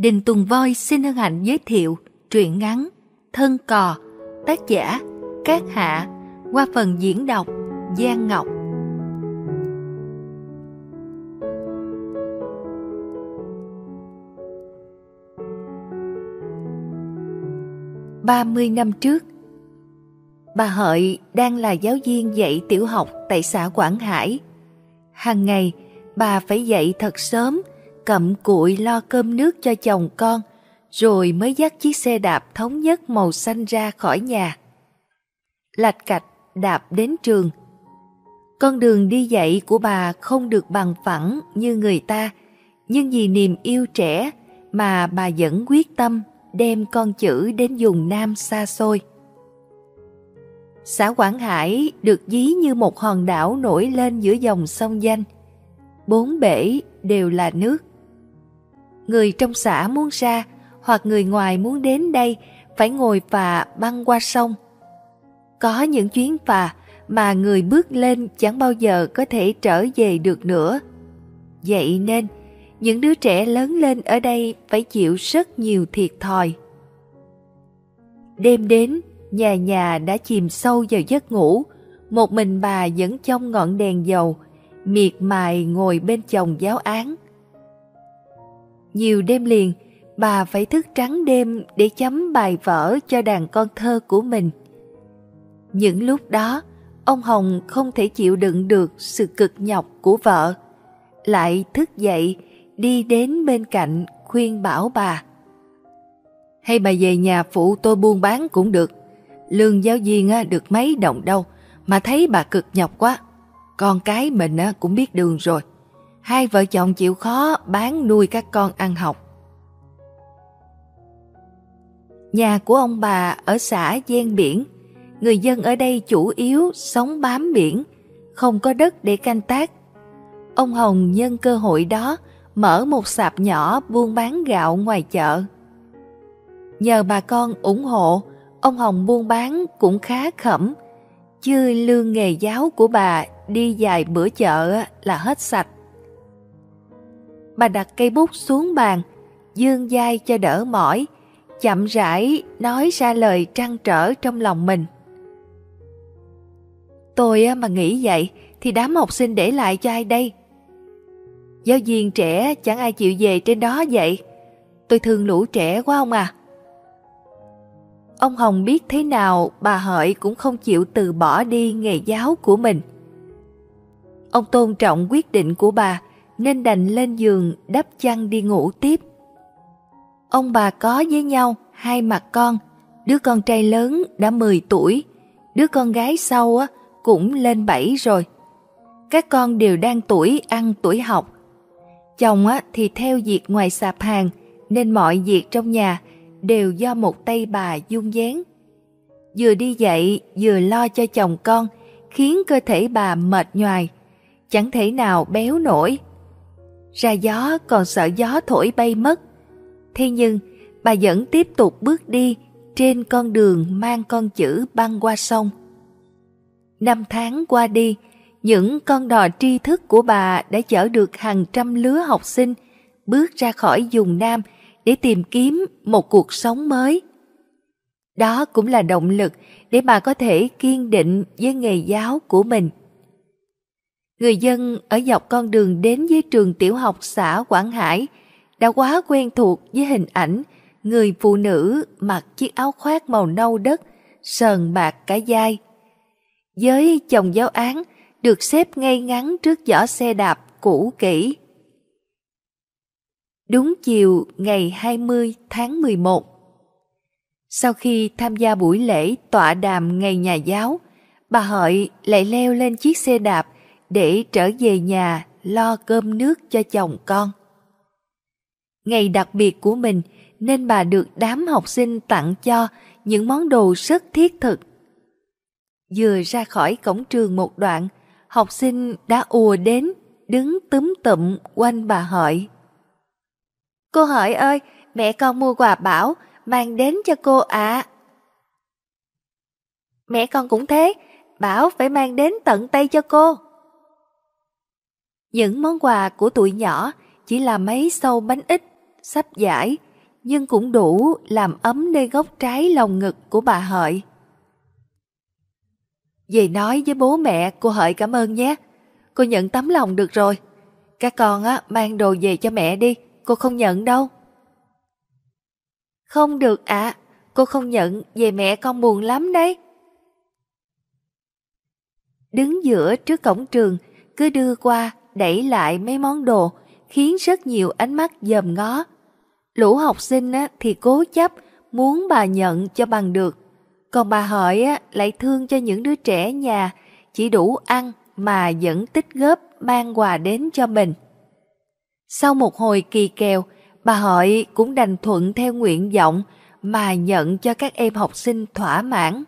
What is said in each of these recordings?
Đình Tùng Voi xin hân hạnh giới thiệu truyện ngắn Thân Cò, tác giả Cát Hạ, qua phần diễn đọc Giang Ngọc. Ba mươi năm trước, bà Hợi đang là giáo viên dạy tiểu học tại xã Quảng Hải. Hàng ngày, bà phải dậy thật sớm cặm cụi lo cơm nước cho chồng con, rồi mới dắt chiếc xe đạp thống nhất màu xanh ra khỏi nhà. Lạch cạch đạp đến trường. Con đường đi dạy của bà không được bằng phẳng như người ta, nhưng vì niềm yêu trẻ mà bà vẫn quyết tâm đem con chữ đến vùng Nam xa xôi. Xã Quảng Hải được ví như một hòn đảo nổi lên giữa dòng sông danh. Bốn bể đều là nước người trong xã muốn ra hoặc người ngoài muốn đến đây phải ngồi phà băng qua sông. Có những chuyến phà mà người bước lên chẳng bao giờ có thể trở về được nữa. Vậy nên, những đứa trẻ lớn lên ở đây phải chịu rất nhiều thiệt thòi. Đêm đến, nhà nhà đã chìm sâu vào giấc ngủ, một mình bà vẫn trong ngọn đèn dầu, miệt mài ngồi bên chồng giáo án. Nhiều đêm liền, bà phải thức trắng đêm để chấm bài vở cho đàn con thơ của mình. Những lúc đó, ông Hồng không thể chịu đựng được sự cực nhọc của vợ, lại thức dậy đi đến bên cạnh khuyên bảo bà. Hay bà về nhà phụ tôi buôn bán cũng được, lương giáo viên được mấy đồng đâu, mà thấy bà cực nhọc quá. Con cái mình cũng biết đường rồi hai vợ chồng chịu khó bán nuôi các con ăn học. Nhà của ông bà ở xã gian biển, người dân ở đây chủ yếu sống bám biển, không có đất để canh tác. Ông Hồng nhân cơ hội đó mở một sạp nhỏ buôn bán gạo ngoài chợ. Nhờ bà con ủng hộ, ông Hồng buôn bán cũng khá khẩm, chứ lương nghề giáo của bà đi dài bữa chợ là hết sạch bà đặt cây bút xuống bàn, dương dai cho đỡ mỏi, chậm rãi nói ra lời trăn trở trong lòng mình. Tôi mà nghĩ vậy thì đám học sinh để lại cho ai đây? Giáo viên trẻ chẳng ai chịu về trên đó vậy. Tôi thương lũ trẻ quá ông à. Ông Hồng biết thế nào bà Hợi cũng không chịu từ bỏ đi nghề giáo của mình. Ông tôn trọng quyết định của bà nên đành lên giường đắp chăn đi ngủ tiếp. Ông bà có với nhau hai mặt con, đứa con trai lớn đã 10 tuổi, đứa con gái sau á, cũng lên 7 rồi. Các con đều đang tuổi ăn tuổi học. Chồng á, thì theo việc ngoài sạp hàng nên mọi việc trong nhà đều do một tay bà dung dáng. Vừa đi dậy vừa lo cho chồng con khiến cơ thể bà mệt nhoài, chẳng thể nào béo nổi ra gió còn sợ gió thổi bay mất. Thế nhưng, bà vẫn tiếp tục bước đi trên con đường mang con chữ băng qua sông. Năm tháng qua đi, những con đò tri thức của bà đã chở được hàng trăm lứa học sinh bước ra khỏi vùng Nam để tìm kiếm một cuộc sống mới. Đó cũng là động lực để bà có thể kiên định với nghề giáo của mình. Người dân ở dọc con đường đến với trường tiểu học xã Quảng Hải đã quá quen thuộc với hình ảnh người phụ nữ mặc chiếc áo khoác màu nâu đất, sờn bạc cả vai. Với chồng giáo án được xếp ngay ngắn trước giỏ xe đạp cũ kỹ. Đúng chiều ngày 20 tháng 11. Sau khi tham gia buổi lễ tọa đàm ngày nhà giáo, bà Hợi lại leo lên chiếc xe đạp để trở về nhà lo cơm nước cho chồng con. Ngày đặc biệt của mình nên bà được đám học sinh tặng cho những món đồ rất thiết thực. Vừa ra khỏi cổng trường một đoạn, học sinh đã ùa đến, đứng túm tụm quanh bà Hợi. Cô Hợi ơi, mẹ con mua quà bảo, mang đến cho cô ạ. À. Mẹ con cũng thế, bảo phải mang đến tận tay cho cô. Những món quà của tuổi nhỏ chỉ là mấy sâu bánh ít, sắp giải, nhưng cũng đủ làm ấm nơi góc trái lòng ngực của bà Hợi. Dì nói với bố mẹ cô Hợi cảm ơn nhé. Cô nhận tấm lòng được rồi. Các con á mang đồ về cho mẹ đi, cô không nhận đâu. Không được ạ, cô không nhận, về mẹ con buồn lắm đấy. Đứng giữa trước cổng trường, cứ đưa qua, đẩy lại mấy món đồ, khiến rất nhiều ánh mắt dòm ngó. Lũ học sinh á, thì cố chấp, muốn bà nhận cho bằng được. Còn bà hỏi á, lại thương cho những đứa trẻ nhà, chỉ đủ ăn mà vẫn tích góp mang quà đến cho mình. Sau một hồi kỳ kèo, bà hỏi cũng đành thuận theo nguyện vọng mà nhận cho các em học sinh thỏa mãn.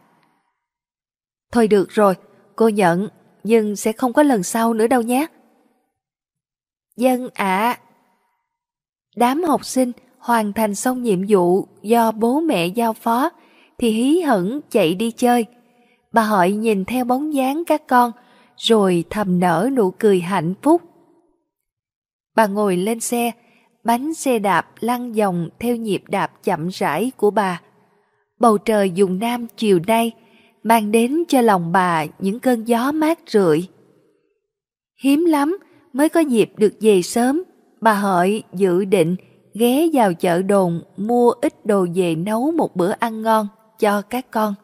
Thôi được rồi, cô nhận, nhưng sẽ không có lần sau nữa đâu nhé. Dân ạ. Đám học sinh hoàn thành xong nhiệm vụ do bố mẹ giao phó thì hí hửng chạy đi chơi. Bà hỏi nhìn theo bóng dáng các con rồi thầm nở nụ cười hạnh phúc. Bà ngồi lên xe, bánh xe đạp lăn vòng theo nhịp đạp chậm rãi của bà. Bầu trời dùng nam chiều nay mang đến cho lòng bà những cơn gió mát rượi. Hiếm lắm mới có dịp được về sớm, bà Hợi dự định ghé vào chợ đồn mua ít đồ về nấu một bữa ăn ngon cho các con.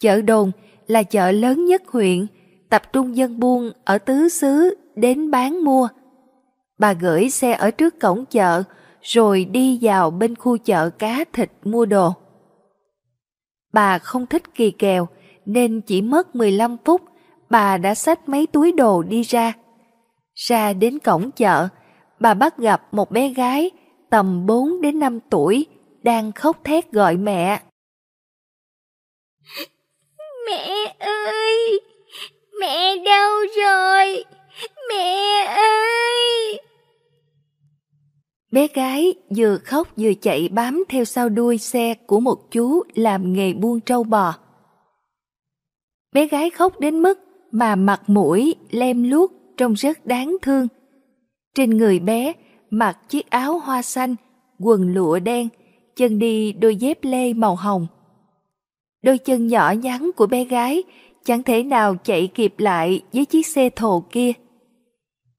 Chợ đồn là chợ lớn nhất huyện, tập trung dân buôn ở tứ xứ đến bán mua. Bà gửi xe ở trước cổng chợ rồi đi vào bên khu chợ cá thịt mua đồ. Bà không thích kỳ kèo nên chỉ mất 15 phút bà đã xách mấy túi đồ đi ra. Ra đến cổng chợ, bà bắt gặp một bé gái tầm 4 đến 5 tuổi đang khóc thét gọi mẹ. Mẹ ơi! Mẹ đâu rồi? Mẹ ơi! Bé gái vừa khóc vừa chạy bám theo sau đuôi xe của một chú làm nghề buôn trâu bò. Bé gái khóc đến mức mà mặt mũi lem luốc trông rất đáng thương. Trên người bé mặc chiếc áo hoa xanh, quần lụa đen, chân đi đôi dép lê màu hồng. Đôi chân nhỏ nhắn của bé gái chẳng thể nào chạy kịp lại với chiếc xe thồ kia.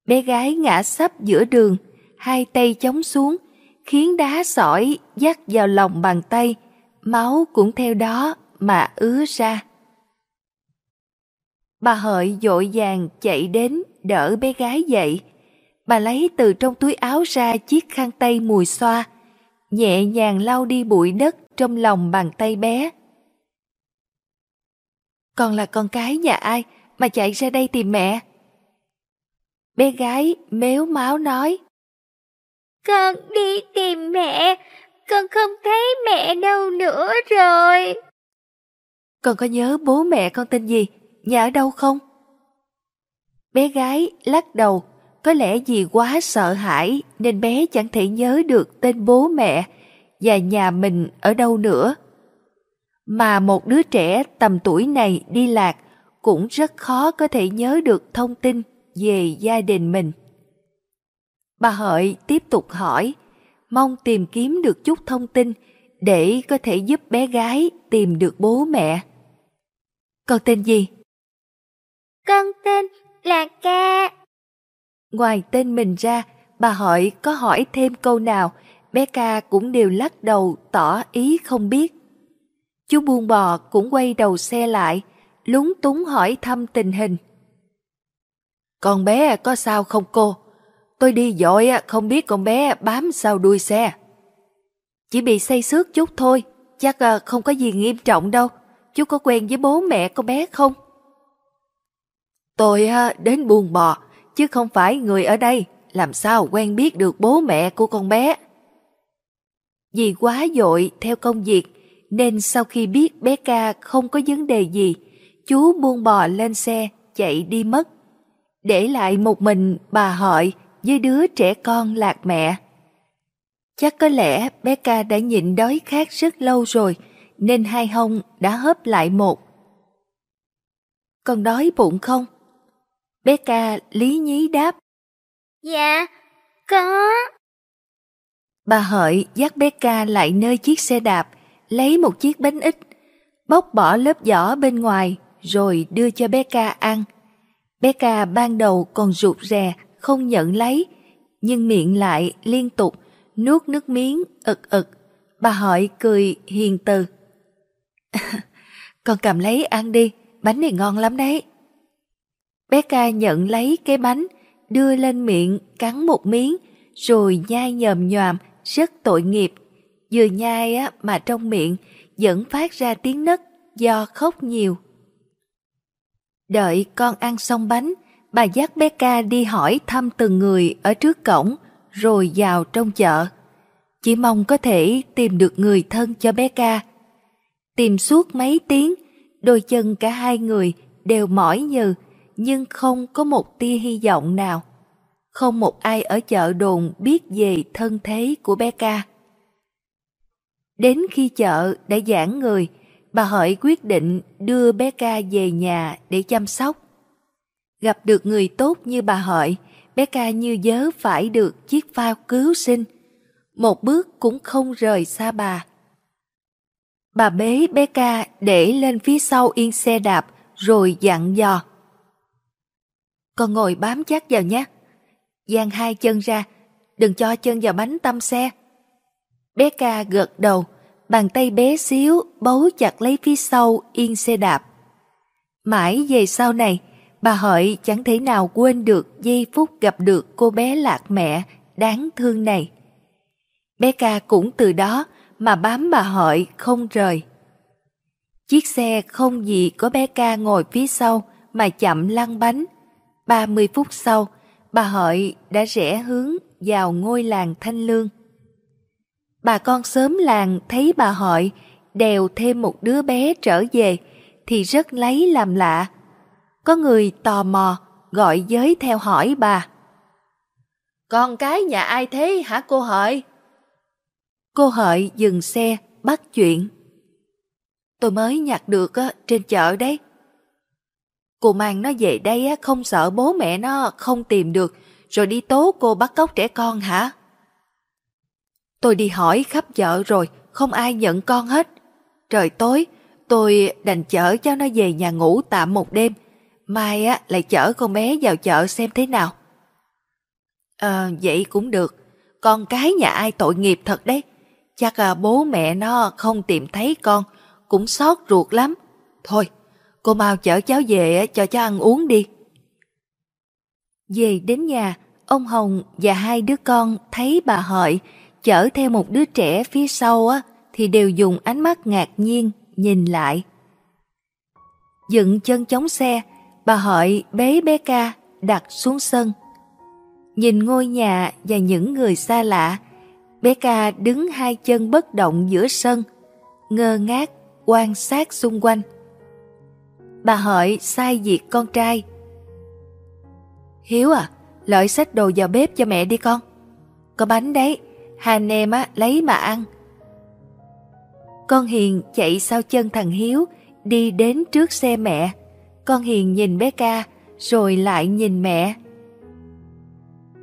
Bé gái ngã sấp giữa đường, hai tay chống xuống, khiến đá sỏi dắt vào lòng bàn tay, máu cũng theo đó mà ứa ra. Bà Hợi dội vàng chạy đến đỡ bé gái dậy. Bà lấy từ trong túi áo ra chiếc khăn tay mùi xoa, nhẹ nhàng lau đi bụi đất trong lòng bàn tay bé. Con là con cái nhà ai mà chạy ra đây tìm mẹ? Bé gái méo máu nói. Con đi tìm mẹ, con không thấy mẹ đâu nữa rồi. Con có nhớ bố mẹ con tên gì, nhà ở đâu không? Bé gái lắc đầu, có lẽ vì quá sợ hãi nên bé chẳng thể nhớ được tên bố mẹ và nhà mình ở đâu nữa. Mà một đứa trẻ tầm tuổi này đi lạc cũng rất khó có thể nhớ được thông tin về gia đình mình. Bà Hợi tiếp tục hỏi, mong tìm kiếm được chút thông tin để có thể giúp bé gái tìm được bố mẹ. Con tên gì? Con tên là Ca. Ngoài tên mình ra, bà Hợi có hỏi thêm câu nào, bé Ca cũng đều lắc đầu tỏ ý không biết. Chú buông bò cũng quay đầu xe lại, lúng túng hỏi thăm tình hình. Con bé có sao không cô? Tôi đi dội không biết con bé bám sau đuôi xe. Chỉ bị say xước chút thôi, chắc à, không có gì nghiêm trọng đâu. Chú có quen với bố mẹ con bé không? Tôi ờ, đến buồn bò, chứ không phải người ở đây, làm sao quen biết được bố mẹ của con bé. Vì quá dội theo công việc, nên sau khi biết bé ca không có vấn đề gì, chú buông bò lên xe, chạy đi mất. Để lại một mình bà Hợi với đứa trẻ con lạc mẹ. Chắc có lẽ bé ca đã nhịn đói khát rất lâu rồi, nên hai hông đã hớp lại một. Con đói bụng không? Bé ca lý nhí đáp. Dạ, có. Bà Hợi dắt bé ca lại nơi chiếc xe đạp, lấy một chiếc bánh ít, bóc bỏ lớp vỏ bên ngoài rồi đưa cho bé ca ăn. Bé ca ban đầu còn rụt rè, không nhận lấy, nhưng miệng lại liên tục nuốt nước miếng ực ực. Bà Hợi cười hiền từ. con cầm lấy ăn đi, bánh này ngon lắm đấy. Bé ca nhận lấy cái bánh, đưa lên miệng cắn một miếng, rồi nhai nhòm nhòm, rất tội nghiệp. Vừa nhai á mà trong miệng vẫn phát ra tiếng nấc do khóc nhiều. Đợi con ăn xong bánh, bà dắt bé ca đi hỏi thăm từng người ở trước cổng, rồi vào trong chợ. Chỉ mong có thể tìm được người thân cho bé ca. Tìm suốt mấy tiếng, đôi chân cả hai người đều mỏi nhừ, nhưng không có một tia hy vọng nào. Không một ai ở chợ đồn biết về thân thế của bé ca. Đến khi chợ đã giãn người, bà Hợi quyết định đưa bé ca về nhà để chăm sóc. Gặp được người tốt như bà Hợi, bé ca như nhớ phải được chiếc phao cứu sinh. Một bước cũng không rời xa bà. Bà bế bé ca để lên phía sau yên xe đạp rồi dặn dò. Con ngồi bám chắc vào nhé. Giang hai chân ra, đừng cho chân vào bánh tâm xe. Bé ca gật đầu, bàn tay bé xíu bấu chặt lấy phía sau yên xe đạp. Mãi về sau này, bà Hợi chẳng thể nào quên được giây phút gặp được cô bé lạc mẹ đáng thương này. Bé ca cũng từ đó mà bám bà Hợi không rời. Chiếc xe không gì có bé ca ngồi phía sau mà chậm lăn bánh. 30 phút sau, bà Hợi đã rẽ hướng vào ngôi làng Thanh Lương. Bà con sớm làng thấy bà Hợi đèo thêm một đứa bé trở về thì rất lấy làm lạ. Có người tò mò gọi giới theo hỏi bà. Con cái nhà ai thế hả cô Hợi? Cô Hợi dừng xe bắt chuyện. Tôi mới nhặt được trên chợ đấy. Cô mang nó về đây không sợ bố mẹ nó không tìm được rồi đi tố cô bắt cóc trẻ con hả? Tôi đi hỏi khắp chợ rồi, không ai nhận con hết. Trời tối, tôi đành chở cho nó về nhà ngủ tạm một đêm. Mai á lại chở con bé vào chợ xem thế nào. Ờ, vậy cũng được. Con cái nhà ai tội nghiệp thật đấy. Chắc à, bố mẹ nó không tìm thấy con, cũng xót ruột lắm. Thôi, cô mau chở cháu về cho cháu ăn uống đi. Về đến nhà, ông Hồng và hai đứa con thấy bà Hợi chở theo một đứa trẻ phía sau á, thì đều dùng ánh mắt ngạc nhiên nhìn lại. Dựng chân chống xe, bà Hợi bế bé ca đặt xuống sân. Nhìn ngôi nhà và những người xa lạ, bé ca đứng hai chân bất động giữa sân, ngơ ngác quan sát xung quanh. Bà Hợi sai việc con trai. Hiếu à, lợi sách đồ vào bếp cho mẹ đi con. Có bánh đấy, hai anh em á, lấy mà ăn. Con Hiền chạy sau chân thằng Hiếu, đi đến trước xe mẹ. Con Hiền nhìn bé ca, rồi lại nhìn mẹ.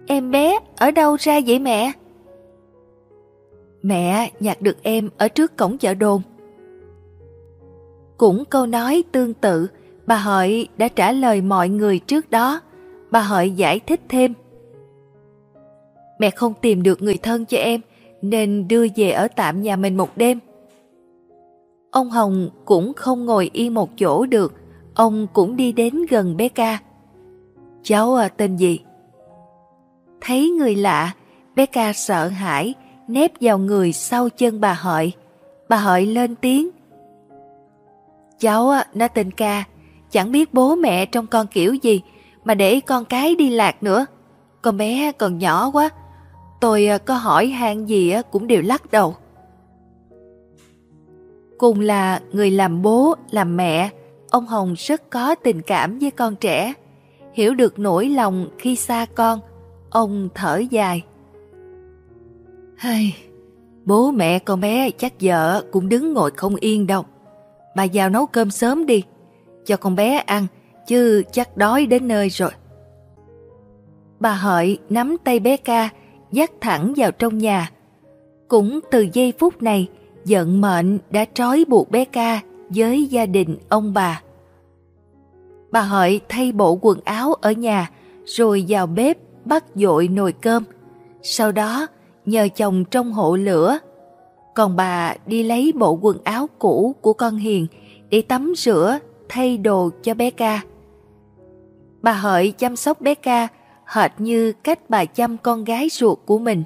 Em bé, ở đâu ra vậy mẹ? Mẹ nhặt được em ở trước cổng chợ đồn. Cũng câu nói tương tự, bà Hợi đã trả lời mọi người trước đó. Bà Hợi giải thích thêm. Mẹ không tìm được người thân cho em, nên đưa về ở tạm nhà mình một đêm. Ông Hồng cũng không ngồi yên một chỗ được, ông cũng đi đến gần bé ca. Cháu à, tên gì? Thấy người lạ, bé ca sợ hãi, nép vào người sau chân bà Hợi. Bà Hợi lên tiếng. Cháu nó tên ca, chẳng biết bố mẹ trong con kiểu gì mà để con cái đi lạc nữa. Con bé còn nhỏ quá, tôi à, có hỏi han gì cũng đều lắc đầu. Cùng là người làm bố, làm mẹ, ông Hồng rất có tình cảm với con trẻ. Hiểu được nỗi lòng khi xa con, ông thở dài. Hay, bố mẹ con bé chắc vợ cũng đứng ngồi không yên đâu. Bà vào nấu cơm sớm đi, cho con bé ăn, chứ chắc đói đến nơi rồi. Bà Hợi nắm tay bé ca, dắt thẳng vào trong nhà. Cũng từ giây phút này, giận mệnh đã trói buộc bé ca với gia đình ông bà. Bà Hợi thay bộ quần áo ở nhà rồi vào bếp bắt dội nồi cơm. Sau đó nhờ chồng trong hộ lửa. Còn bà đi lấy bộ quần áo cũ của con Hiền để tắm rửa, thay đồ cho bé ca. Bà Hợi chăm sóc bé ca hệt như cách bà chăm con gái ruột của mình.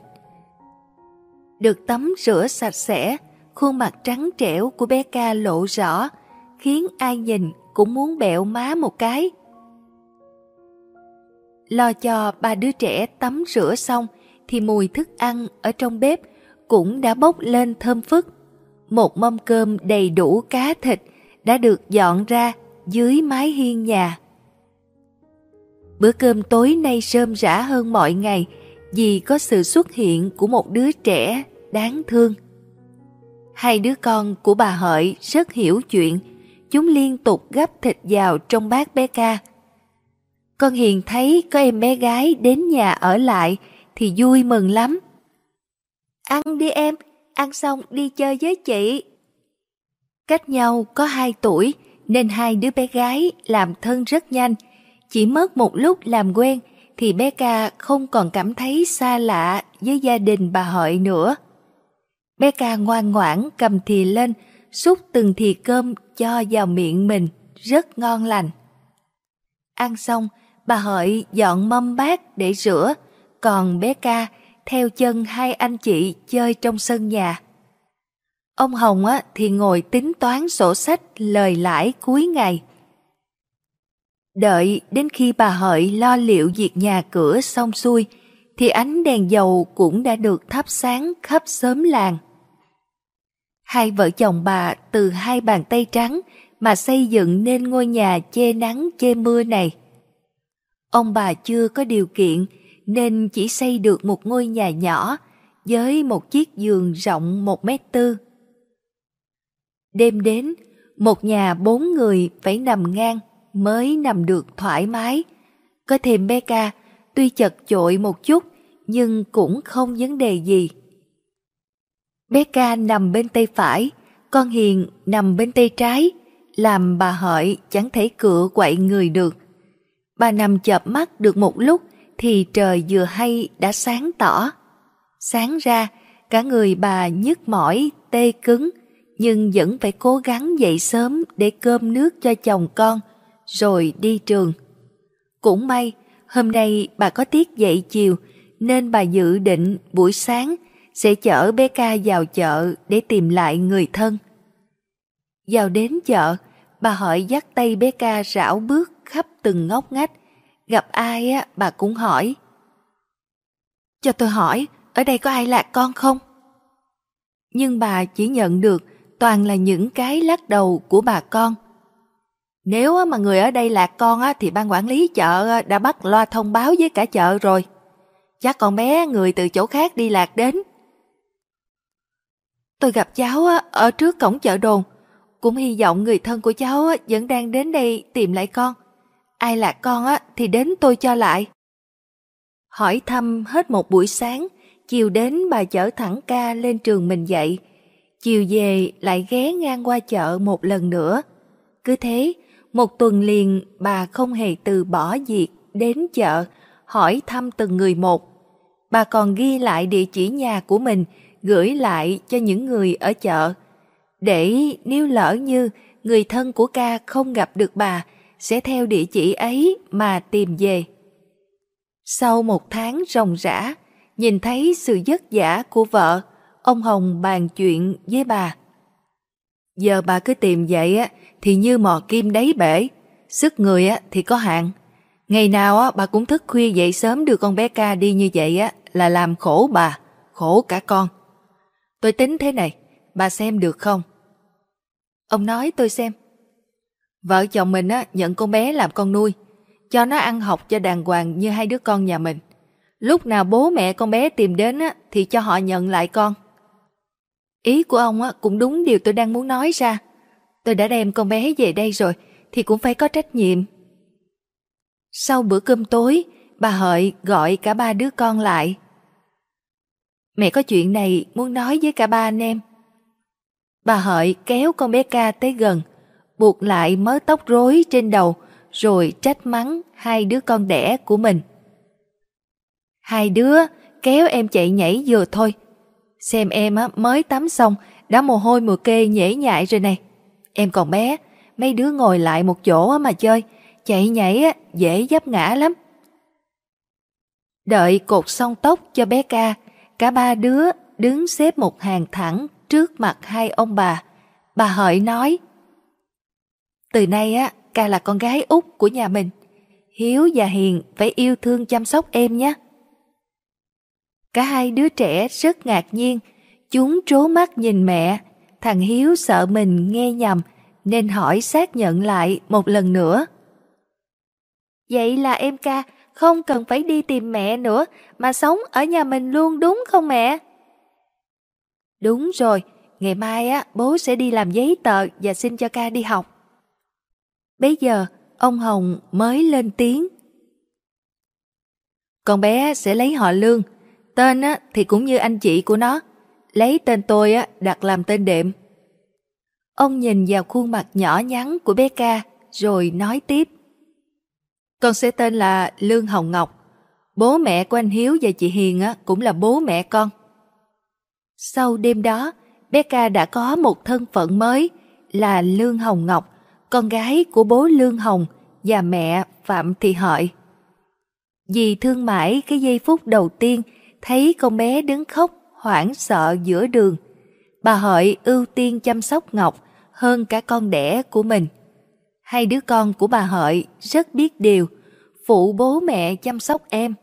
Được tắm rửa sạch sẽ, khuôn mặt trắng trẻo của bé ca lộ rõ, khiến ai nhìn cũng muốn bẹo má một cái. Lo cho ba đứa trẻ tắm rửa xong thì mùi thức ăn ở trong bếp cũng đã bốc lên thơm phức. Một mâm cơm đầy đủ cá thịt đã được dọn ra dưới mái hiên nhà. Bữa cơm tối nay sơm rã hơn mọi ngày vì có sự xuất hiện của một đứa trẻ đáng thương. Hai đứa con của bà Hợi rất hiểu chuyện, chúng liên tục gắp thịt vào trong bát bé ca. Con Hiền thấy có em bé gái đến nhà ở lại thì vui mừng lắm. Ăn đi em, ăn xong đi chơi với chị. Cách nhau có hai tuổi nên hai đứa bé gái làm thân rất nhanh. Chỉ mất một lúc làm quen thì bé ca không còn cảm thấy xa lạ với gia đình bà Hợi nữa. Bé ca ngoan ngoãn cầm thìa lên, xúc từng thìa cơm cho vào miệng mình, rất ngon lành. Ăn xong, bà Hợi dọn mâm bát để rửa, còn bé ca theo chân hai anh chị chơi trong sân nhà. Ông Hồng á, thì ngồi tính toán sổ sách lời lãi cuối ngày. Đợi đến khi bà Hợi lo liệu việc nhà cửa xong xuôi, thì ánh đèn dầu cũng đã được thắp sáng khắp xóm làng. Hai vợ chồng bà từ hai bàn tay trắng mà xây dựng nên ngôi nhà che nắng che mưa này. Ông bà chưa có điều kiện nên chỉ xây được một ngôi nhà nhỏ với một chiếc giường rộng một mét tư. Đêm đến, một nhà bốn người phải nằm ngang mới nằm được thoải mái. Có thêm bé ca, tuy chật chội một chút nhưng cũng không vấn đề gì. Bé ca nằm bên tay phải, con Hiền nằm bên tay trái, làm bà Hợi chẳng thể cựa quậy người được. Bà nằm chợp mắt được một lúc thì trời vừa hay đã sáng tỏ. Sáng ra, cả người bà nhức mỏi, tê cứng, nhưng vẫn phải cố gắng dậy sớm để cơm nước cho chồng con, rồi đi trường. Cũng may, hôm nay bà có tiết dậy chiều, nên bà dự định buổi sáng sẽ chở bé ca vào chợ để tìm lại người thân. Vào đến chợ, bà hỏi dắt tay bé ca rảo bước khắp từng ngóc ngách, gặp ai á bà cũng hỏi. Cho tôi hỏi, ở đây có ai lạc con không? Nhưng bà chỉ nhận được toàn là những cái lắc đầu của bà con. Nếu mà người ở đây lạc con á, thì ban quản lý chợ đã bắt loa thông báo với cả chợ rồi. Chắc con bé người từ chỗ khác đi lạc đến. Tôi gặp cháu ở trước cổng chợ đồn, cũng hy vọng người thân của cháu vẫn đang đến đây tìm lại con. Ai là con á thì đến tôi cho lại. Hỏi thăm hết một buổi sáng, chiều đến bà chở thẳng ca lên trường mình dậy. Chiều về lại ghé ngang qua chợ một lần nữa. Cứ thế, một tuần liền bà không hề từ bỏ việc đến chợ, hỏi thăm từng người một. Bà còn ghi lại địa chỉ nhà của mình, gửi lại cho những người ở chợ. Để nếu lỡ như người thân của ca không gặp được bà, sẽ theo địa chỉ ấy mà tìm về. Sau một tháng ròng rã, nhìn thấy sự vất vả của vợ, ông Hồng bàn chuyện với bà. Giờ bà cứ tìm vậy á, thì như mò kim đáy bể, sức người á thì có hạn. Ngày nào á bà cũng thức khuya dậy sớm đưa con bé ca đi như vậy á là làm khổ bà, khổ cả con. Tôi tính thế này, bà xem được không? Ông nói tôi xem. Vợ chồng mình á nhận con bé làm con nuôi, cho nó ăn học cho đàng hoàng như hai đứa con nhà mình. Lúc nào bố mẹ con bé tìm đến á thì cho họ nhận lại con. Ý của ông á cũng đúng điều tôi đang muốn nói ra. Tôi đã đem con bé về đây rồi thì cũng phải có trách nhiệm. Sau bữa cơm tối, bà Hợi gọi cả ba đứa con lại. Mẹ có chuyện này muốn nói với cả ba anh em. Bà Hợi kéo con bé ca tới gần, buộc lại mớ tóc rối trên đầu, rồi trách mắng hai đứa con đẻ của mình. Hai đứa kéo em chạy nhảy vừa thôi. Xem em á mới tắm xong, đã mồ hôi mùa kê nhễ nhại rồi này. Em còn bé, mấy đứa ngồi lại một chỗ mà chơi, chạy nhảy á, dễ dấp ngã lắm. Đợi cột xong tóc cho bé ca, cả ba đứa đứng xếp một hàng thẳng trước mặt hai ông bà. Bà Hợi nói, từ nay á, ca là con gái út của nhà mình. Hiếu và Hiền phải yêu thương chăm sóc em nhé. Cả hai đứa trẻ rất ngạc nhiên, chúng trố mắt nhìn mẹ. Thằng Hiếu sợ mình nghe nhầm nên hỏi xác nhận lại một lần nữa. Vậy là em ca không cần phải đi tìm mẹ nữa mà sống ở nhà mình luôn đúng không mẹ? Đúng rồi, ngày mai á bố sẽ đi làm giấy tờ và xin cho ca đi học. Bây giờ ông Hồng mới lên tiếng. Con bé sẽ lấy họ Lương, tên á thì cũng như anh chị của nó, lấy tên tôi á đặt làm tên đệm. Ông nhìn vào khuôn mặt nhỏ nhắn của bé ca rồi nói tiếp. Con sẽ tên là Lương Hồng Ngọc. Bố mẹ của anh Hiếu và chị Hiền á, cũng là bố mẹ con. Sau đêm đó, bé ca đã có một thân phận mới là Lương Hồng Ngọc, con gái của bố Lương Hồng và mẹ Phạm Thị Hợi. Vì thương mãi cái giây phút đầu tiên thấy con bé đứng khóc hoảng sợ giữa đường, bà Hợi ưu tiên chăm sóc Ngọc hơn cả con đẻ của mình. Hai đứa con của bà Hợi rất biết điều, phụ bố mẹ chăm sóc em.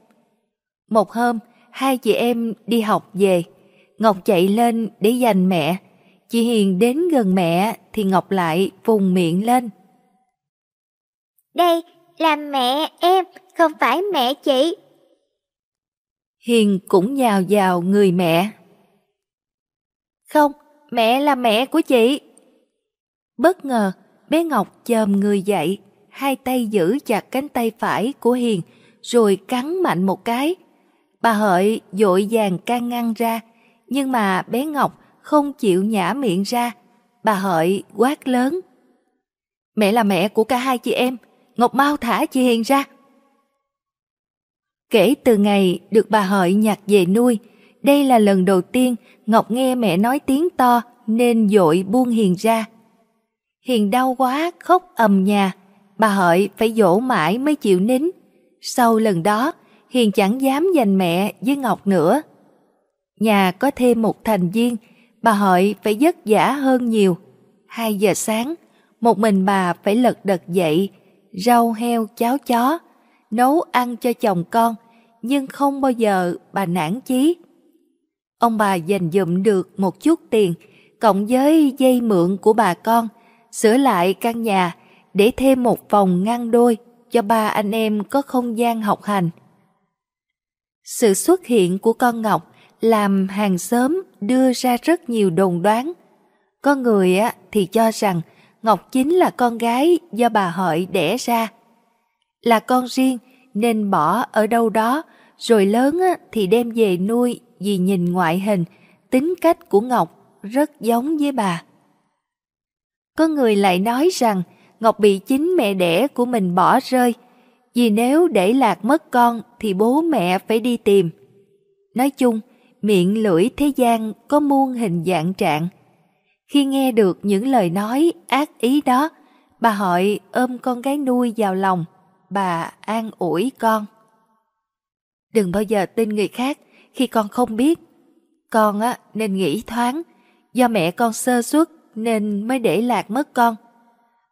Một hôm, hai chị em đi học về, Ngọc chạy lên để giành mẹ. Chị Hiền đến gần mẹ thì Ngọc lại vùng miệng lên. Đây là mẹ em, không phải mẹ chị. Hiền cũng nhào vào người mẹ. Không, mẹ là mẹ của chị. Bất ngờ, bé Ngọc chồm người dậy, hai tay giữ chặt cánh tay phải của Hiền, rồi cắn mạnh một cái. Bà Hợi dội vàng can ngăn ra, nhưng mà bé Ngọc không chịu nhả miệng ra. Bà Hợi quát lớn. Mẹ là mẹ của cả hai chị em, Ngọc mau thả chị Hiền ra. Kể từ ngày được bà Hợi nhặt về nuôi, đây là lần đầu tiên Ngọc nghe mẹ nói tiếng to nên dội buông Hiền ra. Hiền đau quá, khóc ầm nhà. Bà Hợi phải dỗ mãi mới chịu nín. Sau lần đó, Hiền chẳng dám giành mẹ với Ngọc nữa. Nhà có thêm một thành viên, bà Hợi phải vất vả hơn nhiều. Hai giờ sáng, một mình bà phải lật đật dậy, rau heo cháo chó, nấu ăn cho chồng con, nhưng không bao giờ bà nản chí. Ông bà dành dụm được một chút tiền, cộng với dây mượn của bà con, sửa lại căn nhà để thêm một phòng ngăn đôi cho ba anh em có không gian học hành. Sự xuất hiện của con Ngọc làm hàng xóm đưa ra rất nhiều đồn đoán. Có người á thì cho rằng Ngọc chính là con gái do bà Hợi đẻ ra. Là con riêng nên bỏ ở đâu đó, rồi lớn á thì đem về nuôi vì nhìn ngoại hình, tính cách của Ngọc rất giống với bà. Có người lại nói rằng Ngọc bị chính mẹ đẻ của mình bỏ rơi, vì nếu để lạc mất con thì bố mẹ phải đi tìm. Nói chung, miệng lưỡi thế gian có muôn hình dạng trạng. Khi nghe được những lời nói ác ý đó, bà Hội ôm con gái nuôi vào lòng, bà an ủi con. Đừng bao giờ tin người khác khi con không biết. Con á nên nghĩ thoáng, do mẹ con sơ suất nên mới để lạc mất con.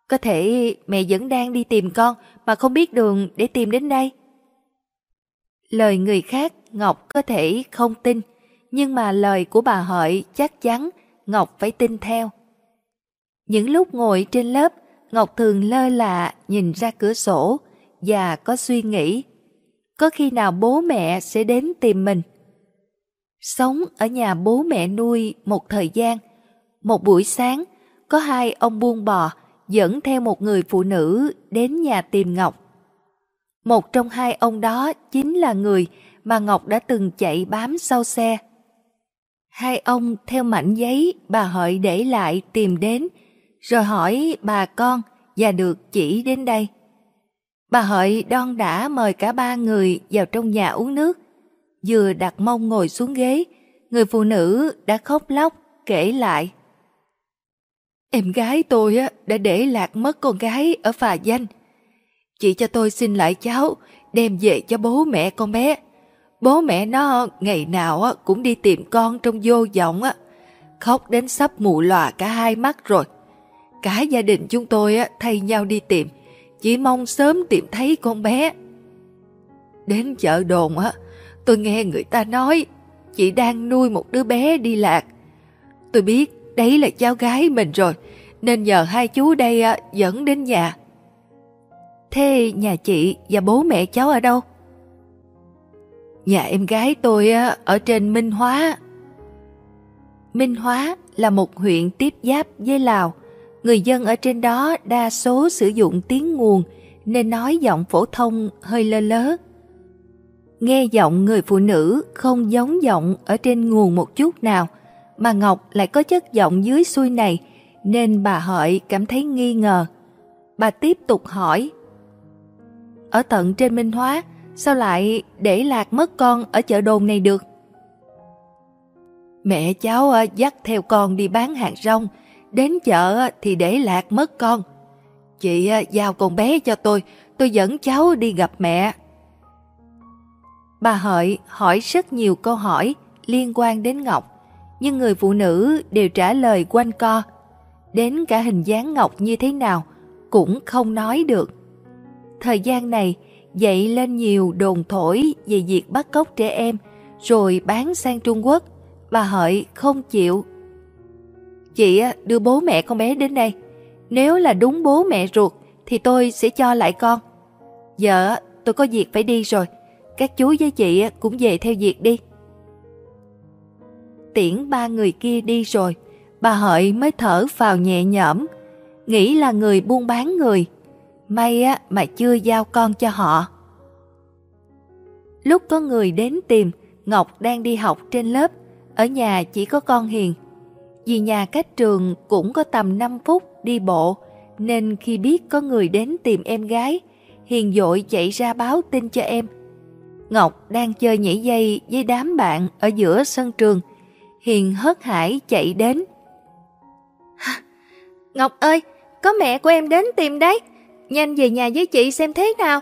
Có thể mẹ vẫn đang đi tìm con mà không biết đường để tìm đến đây. Lời người khác Ngọc có thể không tin, nhưng mà lời của bà Hợi chắc chắn Ngọc phải tin theo. Những lúc ngồi trên lớp, Ngọc thường lơ là nhìn ra cửa sổ và có suy nghĩ. Có khi nào bố mẹ sẽ đến tìm mình? Sống ở nhà bố mẹ nuôi một thời gian, một buổi sáng, có hai ông buôn bò dẫn theo một người phụ nữ đến nhà tìm Ngọc. Một trong hai ông đó chính là người mà Ngọc đã từng chạy bám sau xe. Hai ông theo mảnh giấy bà Hợi để lại tìm đến, rồi hỏi bà con và được chỉ đến đây. Bà Hợi đon đã mời cả ba người vào trong nhà uống nước. Vừa đặt mông ngồi xuống ghế, người phụ nữ đã khóc lóc kể lại. Em gái tôi đã để lạc mất con gái ở phà danh. Chị cho tôi xin lại cháu, đem về cho bố mẹ con bé. Bố mẹ nó ngày nào cũng đi tìm con trong vô vọng, khóc đến sắp mù lòa cả hai mắt rồi. Cả gia đình chúng tôi thay nhau đi tìm, chỉ mong sớm tìm thấy con bé. Đến chợ đồn tôi nghe người ta nói chị đang nuôi một đứa bé đi lạc. Tôi biết đấy là cháu gái mình rồi, nên nhờ hai chú đây dẫn đến nhà. Thế nhà chị và bố mẹ cháu ở đâu? Nhà em gái tôi ở trên Minh Hóa. Minh Hóa là một huyện tiếp giáp với Lào. Người dân ở trên đó đa số sử dụng tiếng nguồn nên nói giọng phổ thông hơi lơ lớ. Nghe giọng người phụ nữ không giống giọng ở trên nguồn một chút nào, mà Ngọc lại có chất giọng dưới xuôi này nên bà Hợi cảm thấy nghi ngờ. Bà tiếp tục hỏi. Ở tận trên Minh Hóa, sao lại để lạc mất con ở chợ đồn này được? Mẹ cháu ờ, dắt theo con đi bán hàng rong, đến chợ ờ, thì để lạc mất con. Chị ờ, giao con bé cho tôi, tôi dẫn cháu đi gặp mẹ. Bà Hợi hỏi rất nhiều câu hỏi liên quan đến Ngọc, nhưng người phụ nữ đều trả lời quanh co. Đến cả hình dáng Ngọc như thế nào cũng không nói được. Thời gian này, dậy lên nhiều đồn thổi về việc bắt cóc trẻ em rồi bán sang Trung Quốc. Bà Hợi không chịu. Chị đưa bố mẹ con bé đến đây. Nếu là đúng bố mẹ ruột thì tôi sẽ cho lại con. Giờ tôi có việc phải đi rồi. Các chú với chị cũng về theo việc đi. Tiễn ba người kia đi rồi, bà Hợi mới thở vào nhẹ nhõm, nghĩ là người buôn bán người. May á mà chưa giao con cho họ. Lúc có người đến tìm, Ngọc đang đi học trên lớp, ở nhà chỉ có con Hiền. Vì nhà cách trường cũng có tầm 5 phút đi bộ, nên khi biết có người đến tìm em gái, Hiền dội chạy ra báo tin cho em. Ngọc đang chơi nhảy dây với đám bạn ở giữa sân trường. Hiền hớt hải chạy đến. Ngọc ơi, có mẹ của em đến tìm đấy. Nhanh về nhà với chị xem thế nào.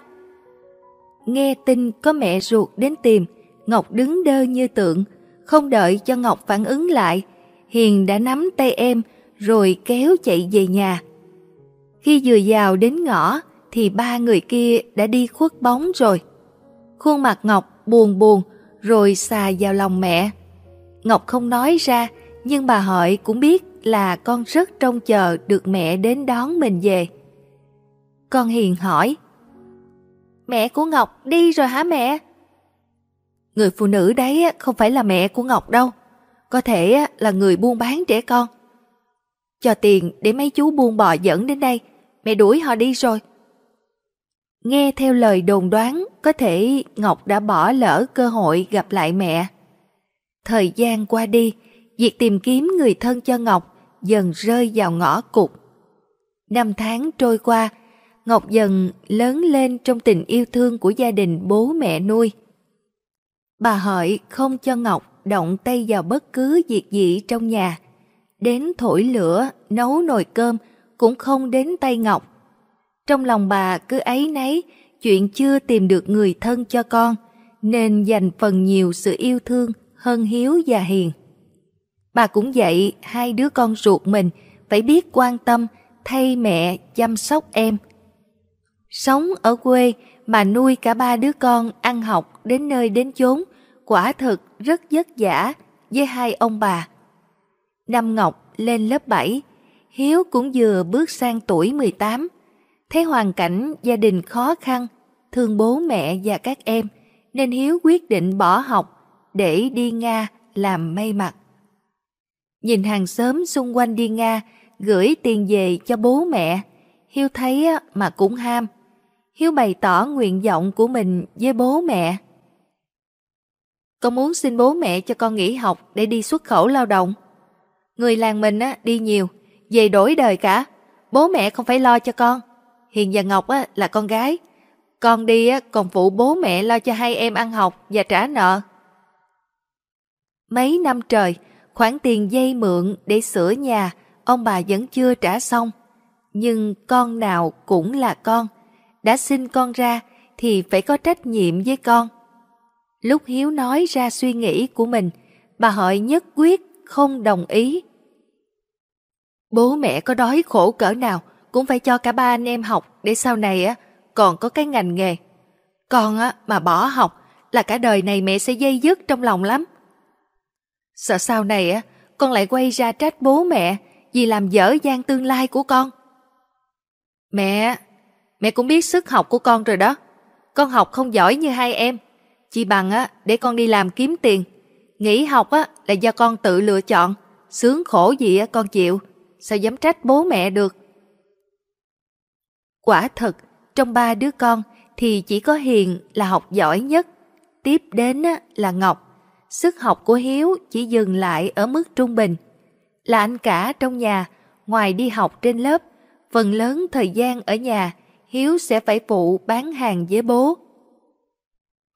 Nghe tin có mẹ ruột đến tìm, Ngọc đứng đơ như tượng, không đợi cho Ngọc phản ứng lại. Hiền đã nắm tay em rồi kéo chạy về nhà. Khi vừa vào đến ngõ thì ba người kia đã đi khuất bóng rồi. Khuôn mặt Ngọc buồn buồn rồi xà vào lòng mẹ. Ngọc không nói ra nhưng bà Hợi cũng biết là con rất trông chờ được mẹ đến đón mình về. Con Hiền hỏi Mẹ của Ngọc đi rồi hả mẹ? Người phụ nữ đấy không phải là mẹ của Ngọc đâu. Có thể là người buôn bán trẻ con. Cho tiền để mấy chú buôn bò dẫn đến đây. Mẹ đuổi họ đi rồi. Nghe theo lời đồn đoán, có thể Ngọc đã bỏ lỡ cơ hội gặp lại mẹ. Thời gian qua đi, việc tìm kiếm người thân cho Ngọc dần rơi vào ngõ cụt. Năm tháng trôi qua, Ngọc dần lớn lên trong tình yêu thương của gia đình bố mẹ nuôi. Bà Hợi không cho Ngọc động tay vào bất cứ việc gì trong nhà. Đến thổi lửa, nấu nồi cơm cũng không đến tay Ngọc. Trong lòng bà cứ ấy nấy chuyện chưa tìm được người thân cho con, nên dành phần nhiều sự yêu thương hơn Hiếu và Hiền. Bà cũng dạy hai đứa con ruột mình phải biết quan tâm thay mẹ chăm sóc em. Sống ở quê mà nuôi cả ba đứa con ăn học đến nơi đến chốn, quả thực rất vất vả với hai ông bà. Năm Ngọc lên lớp 7, Hiếu cũng vừa bước sang tuổi 18. Thấy hoàn cảnh gia đình khó khăn, thương bố mẹ và các em, nên Hiếu quyết định bỏ học để đi Nga làm may mặc. Nhìn hàng xóm xung quanh đi Nga, gửi tiền về cho bố mẹ, Hiếu thấy mà cũng ham. Hiếu bày tỏ nguyện vọng của mình với bố mẹ. Con muốn xin bố mẹ cho con nghỉ học để đi xuất khẩu lao động. Người làng mình á, đi nhiều, về đổi đời cả. Bố mẹ không phải lo cho con. Hiền và Ngọc á, là con gái. Con đi á, còn phụ bố mẹ lo cho hai em ăn học và trả nợ. Mấy năm trời, khoản tiền dây mượn để sửa nhà, ông bà vẫn chưa trả xong. Nhưng con nào cũng là con. Đã sinh con ra thì phải có trách nhiệm với con. Lúc Hiếu nói ra suy nghĩ của mình, bà Hội nhất quyết không đồng ý. Bố mẹ có đói khổ cỡ nào cũng phải cho cả ba anh em học để sau này á còn có cái ngành nghề. Con á mà bỏ học là cả đời này mẹ sẽ dây dứt trong lòng lắm. Sợ sau này á con lại quay ra trách bố mẹ vì làm dở dang tương lai của con. Mẹ, mẹ cũng biết sức học của con rồi đó. Con học không giỏi như hai em. Chỉ bằng á để con đi làm kiếm tiền. Nghỉ học á là do con tự lựa chọn. Sướng khổ gì á con chịu. Sao dám trách bố mẹ được. Quả thật, trong ba đứa con thì chỉ có Hiền là học giỏi nhất. Tiếp đến á, là Ngọc. Sức học của Hiếu chỉ dừng lại ở mức trung bình. Là anh cả trong nhà, ngoài đi học trên lớp, phần lớn thời gian ở nhà, Hiếu sẽ phải phụ bán hàng với bố.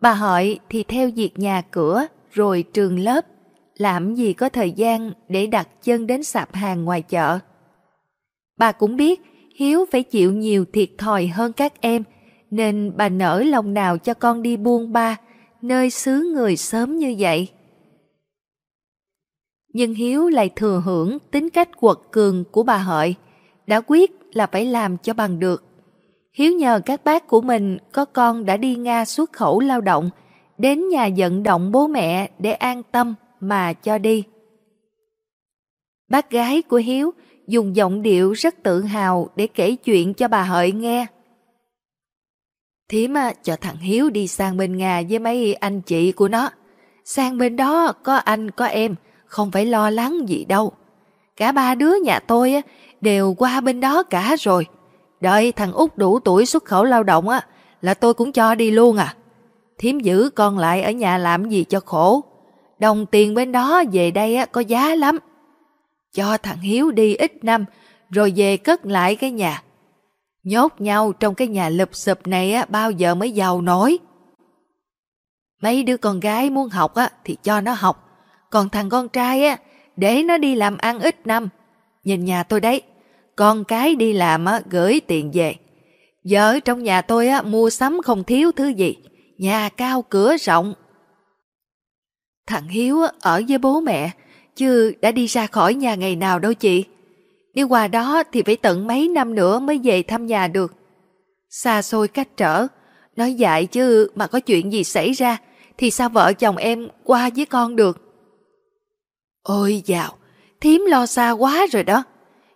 Bà hỏi thì theo việc nhà cửa rồi trường lớp, làm gì có thời gian để đặt chân đến sạp hàng ngoài chợ. Bà cũng biết Hiếu phải chịu nhiều thiệt thòi hơn các em, nên bà nở lòng nào cho con đi buôn ba, nơi xứ người sớm như vậy. Nhưng Hiếu lại thừa hưởng tính cách quật cường của bà Hợi, đã quyết là phải làm cho bằng được. Hiếu nhờ các bác của mình có con đã đi Nga xuất khẩu lao động, đến nhà vận động bố mẹ để an tâm mà cho đi. Bác gái của Hiếu dùng giọng điệu rất tự hào để kể chuyện cho bà Hợi nghe. Thím cho thằng Hiếu đi sang bên Nga với mấy anh chị của nó. Sang bên đó có anh có em, không phải lo lắng gì đâu. Cả ba đứa nhà tôi đều qua bên đó cả rồi. Đợi thằng út đủ tuổi xuất khẩu lao động á là tôi cũng cho đi luôn à. Thiếm giữ con lại ở nhà làm gì cho khổ. Đồng tiền bên đó về đây á có giá lắm. Cho thằng Hiếu đi ít năm rồi về cất lại cái nhà. Nhốt nhau trong cái nhà lụp sụp này á bao giờ mới giàu nổi. Mấy đứa con gái muốn học á thì cho nó học. Còn thằng con trai á để nó đi làm ăn ít năm. Nhìn nhà tôi đấy, con cái đi làm á, gửi tiền về. Vợ trong nhà tôi á, mua sắm không thiếu thứ gì, nhà cao cửa rộng. Thằng Hiếu á, ở với bố mẹ, chứ đã đi ra khỏi nhà ngày nào đâu chị. Đi qua đó thì phải tận mấy năm nữa mới về thăm nhà được. Xa xôi cách trở, nói dại chứ mà có chuyện gì xảy ra thì sao vợ chồng em qua với con được. Ôi dào, thím lo xa quá rồi đó.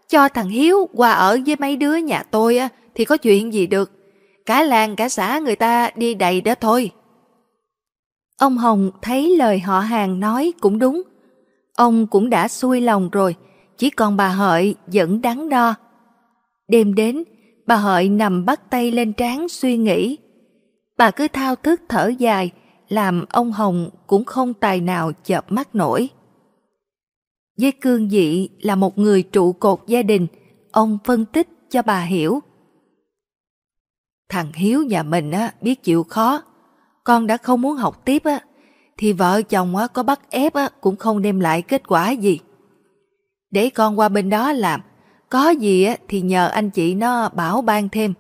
Cho thằng Hiếu qua ở với mấy đứa nhà tôi á, thì có chuyện gì được. Cả làng cả xã người ta đi đầy đó thôi. Ông Hồng thấy lời họ hàng nói cũng đúng. Ông cũng đã xuôi lòng rồi, chỉ còn bà Hợi vẫn đắn đo. Đêm đến, bà Hợi nằm bắt tay lên trán suy nghĩ. Bà cứ thao thức thở dài, làm ông Hồng cũng không tài nào chợp mắt nổi. Với cương vị là một người trụ cột gia đình, ông phân tích cho bà hiểu. Thằng Hiếu nhà mình á, biết chịu khó, con đã không muốn học tiếp á, thì vợ chồng á, có bắt ép á, cũng không đem lại kết quả gì. Để con qua bên đó làm, có gì á, thì nhờ anh chị nó bảo ban thêm.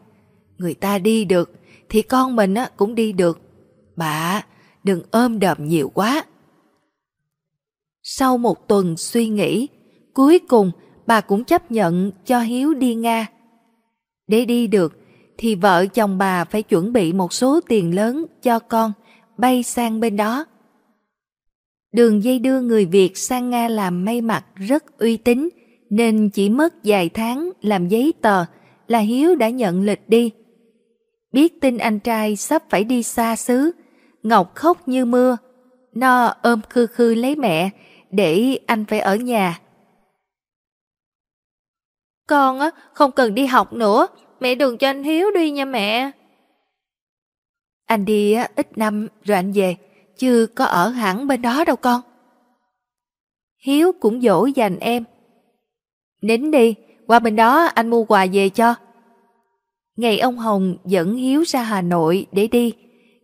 Người ta đi được, thì con mình á, cũng đi được. Bà, đừng ôm đờm nhiều quá. Sau một tuần suy nghĩ, cuối cùng bà cũng chấp nhận cho Hiếu đi Nga. Để đi được thì vợ chồng bà phải chuẩn bị một số tiền lớn cho con bay sang bên đó. Đường dây đưa người Việt sang Nga làm may mặc rất uy tín nên chỉ mất vài tháng làm giấy tờ là Hiếu đã nhận lịch đi. Biết tin anh trai sắp phải đi xa xứ, Ngọc khóc như mưa. Nó ôm khư khư lấy mẹ để anh phải ở nhà. Con á, không cần đi học nữa, mẹ đừng cho anh Hiếu đi nha mẹ. Anh đi á, ít năm rồi anh về, chứ có ở hẳn bên đó đâu con. Hiếu cũng dỗ dành em. Nín đi, qua bên đó anh mua quà về cho. Ngày ông Hồng dẫn Hiếu ra Hà Nội để đi,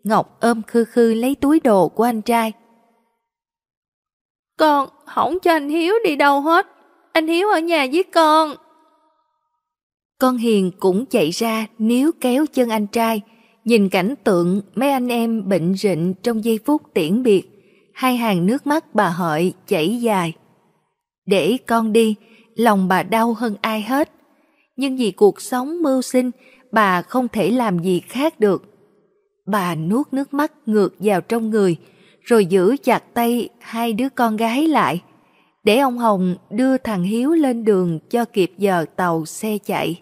Ngọc ôm khư khư lấy túi đồ của anh trai. Con không cho anh Hiếu đi đâu hết, anh Hiếu ở nhà với con. Con Hiền cũng chạy ra níu kéo chân anh trai, nhìn cảnh tượng mấy anh em bệnh rịnh trong giây phút tiễn biệt, hai hàng nước mắt bà hợi chảy dài. Để con đi, lòng bà đau hơn ai hết. Nhưng vì cuộc sống mưu sinh, bà không thể làm gì khác được. Bà nuốt nước mắt ngược vào trong người, rồi giữ chặt tay hai đứa con gái lại, để ông Hồng đưa thằng Hiếu lên đường cho kịp giờ tàu xe chạy.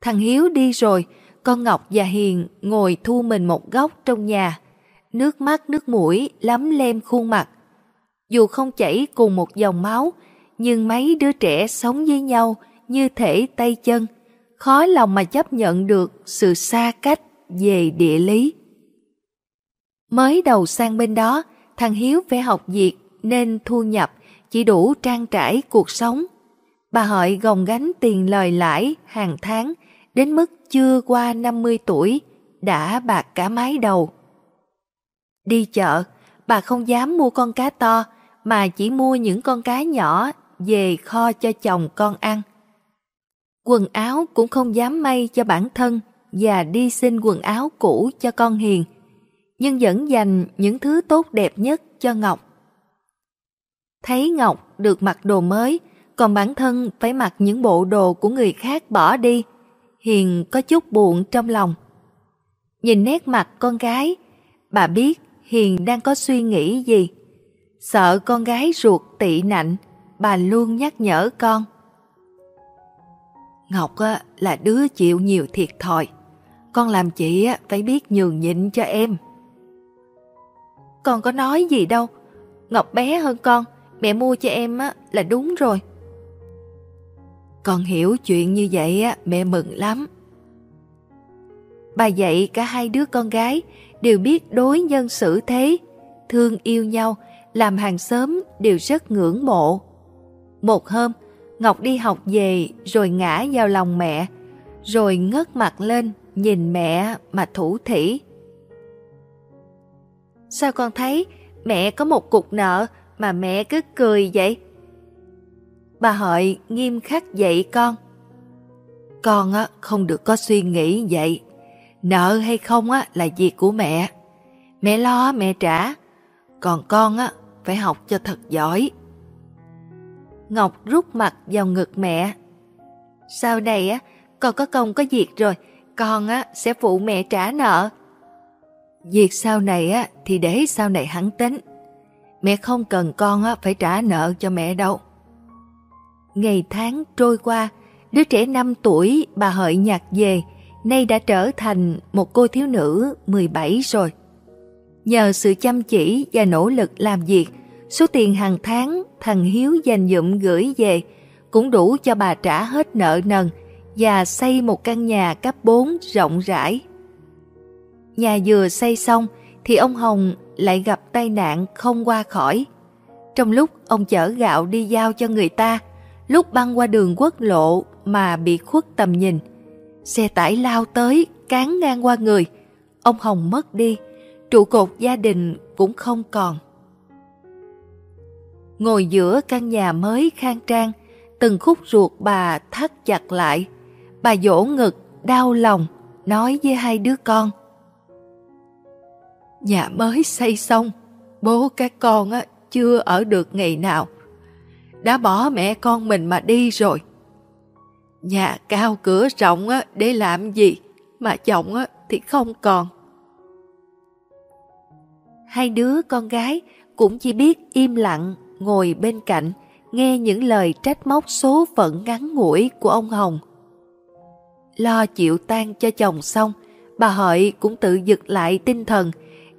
Thằng Hiếu đi rồi, con Ngọc và Hiền ngồi thu mình một góc trong nhà, nước mắt nước mũi lắm lem khuôn mặt. Dù không chảy cùng một dòng máu, nhưng mấy đứa trẻ sống với nhau như thể tay chân, khó lòng mà chấp nhận được sự xa cách về địa lý. Mới đầu sang bên đó, thằng Hiếu phải học việc nên thu nhập chỉ đủ trang trải cuộc sống. Bà Hợi gồng gánh tiền lời lãi hàng tháng đến mức chưa qua 50 tuổi đã bạc cả mái đầu. Đi chợ, bà không dám mua con cá to mà chỉ mua những con cá nhỏ về kho cho chồng con ăn. Quần áo cũng không dám may cho bản thân và đi xin quần áo cũ cho con Hiền, nhưng vẫn dành những thứ tốt đẹp nhất cho Ngọc. Thấy Ngọc được mặc đồ mới, còn bản thân phải mặc những bộ đồ của người khác bỏ đi, Hiền có chút buồn trong lòng. Nhìn nét mặt con gái, bà biết Hiền đang có suy nghĩ gì. Sợ con gái ruột tị nạnh, bà luôn nhắc nhở con. Ngọc là đứa chịu nhiều thiệt thòi. Con làm chị á, phải biết nhường nhịn cho em. Con có nói gì đâu. Ngọc bé hơn con, mẹ mua cho em á, là đúng rồi. Con hiểu chuyện như vậy á, mẹ mừng lắm. Bà dạy cả hai đứa con gái đều biết đối nhân xử thế, thương yêu nhau, làm hàng xóm đều rất ngưỡng mộ. Một hôm, Ngọc đi học về rồi ngã vào lòng mẹ, rồi ngất mặt lên nhìn mẹ mà thủ thỉ. Sao con thấy mẹ có một cục nợ mà mẹ cứ cười vậy? Bà Hợi nghiêm khắc dạy con. Con á không được có suy nghĩ vậy. Nợ hay không á là việc của mẹ. Mẹ lo mẹ trả. Còn con á phải học cho thật giỏi. Ngọc rút mặt vào ngực mẹ. Sau này á con có công có việc rồi, con á sẽ phụ mẹ trả nợ. Việc sau này á thì để sau này hắn tính. Mẹ không cần con á phải trả nợ cho mẹ đâu. Ngày tháng trôi qua, đứa trẻ 5 tuổi bà hợi nhặt về, nay đã trở thành một cô thiếu nữ 17 rồi. Nhờ sự chăm chỉ và nỗ lực làm việc, số tiền hàng tháng thằng Hiếu dành dụm gửi về cũng đủ cho bà trả hết nợ nần và xây một căn nhà cấp 4 rộng rãi. Nhà vừa xây xong thì ông Hồng lại gặp tai nạn không qua khỏi. Trong lúc ông chở gạo đi giao cho người ta, lúc băng qua đường quốc lộ mà bị khuất tầm nhìn. Xe tải lao tới, cán ngang qua người. Ông Hồng mất đi, trụ cột gia đình cũng không còn. Ngồi giữa căn nhà mới khang trang, từng khúc ruột bà thắt chặt lại. Bà dỗ ngực, đau lòng, nói với hai đứa con. Nhà mới xây xong, bố các con á, chưa ở được ngày nào đã bỏ mẹ con mình mà đi rồi. Nhà cao cửa rộng á, để làm gì, mà chồng á, thì không còn. Hai đứa con gái cũng chỉ biết im lặng ngồi bên cạnh nghe những lời trách móc số phận ngắn ngủi của ông Hồng. Lo chịu tan cho chồng xong, bà Hợi cũng tự giật lại tinh thần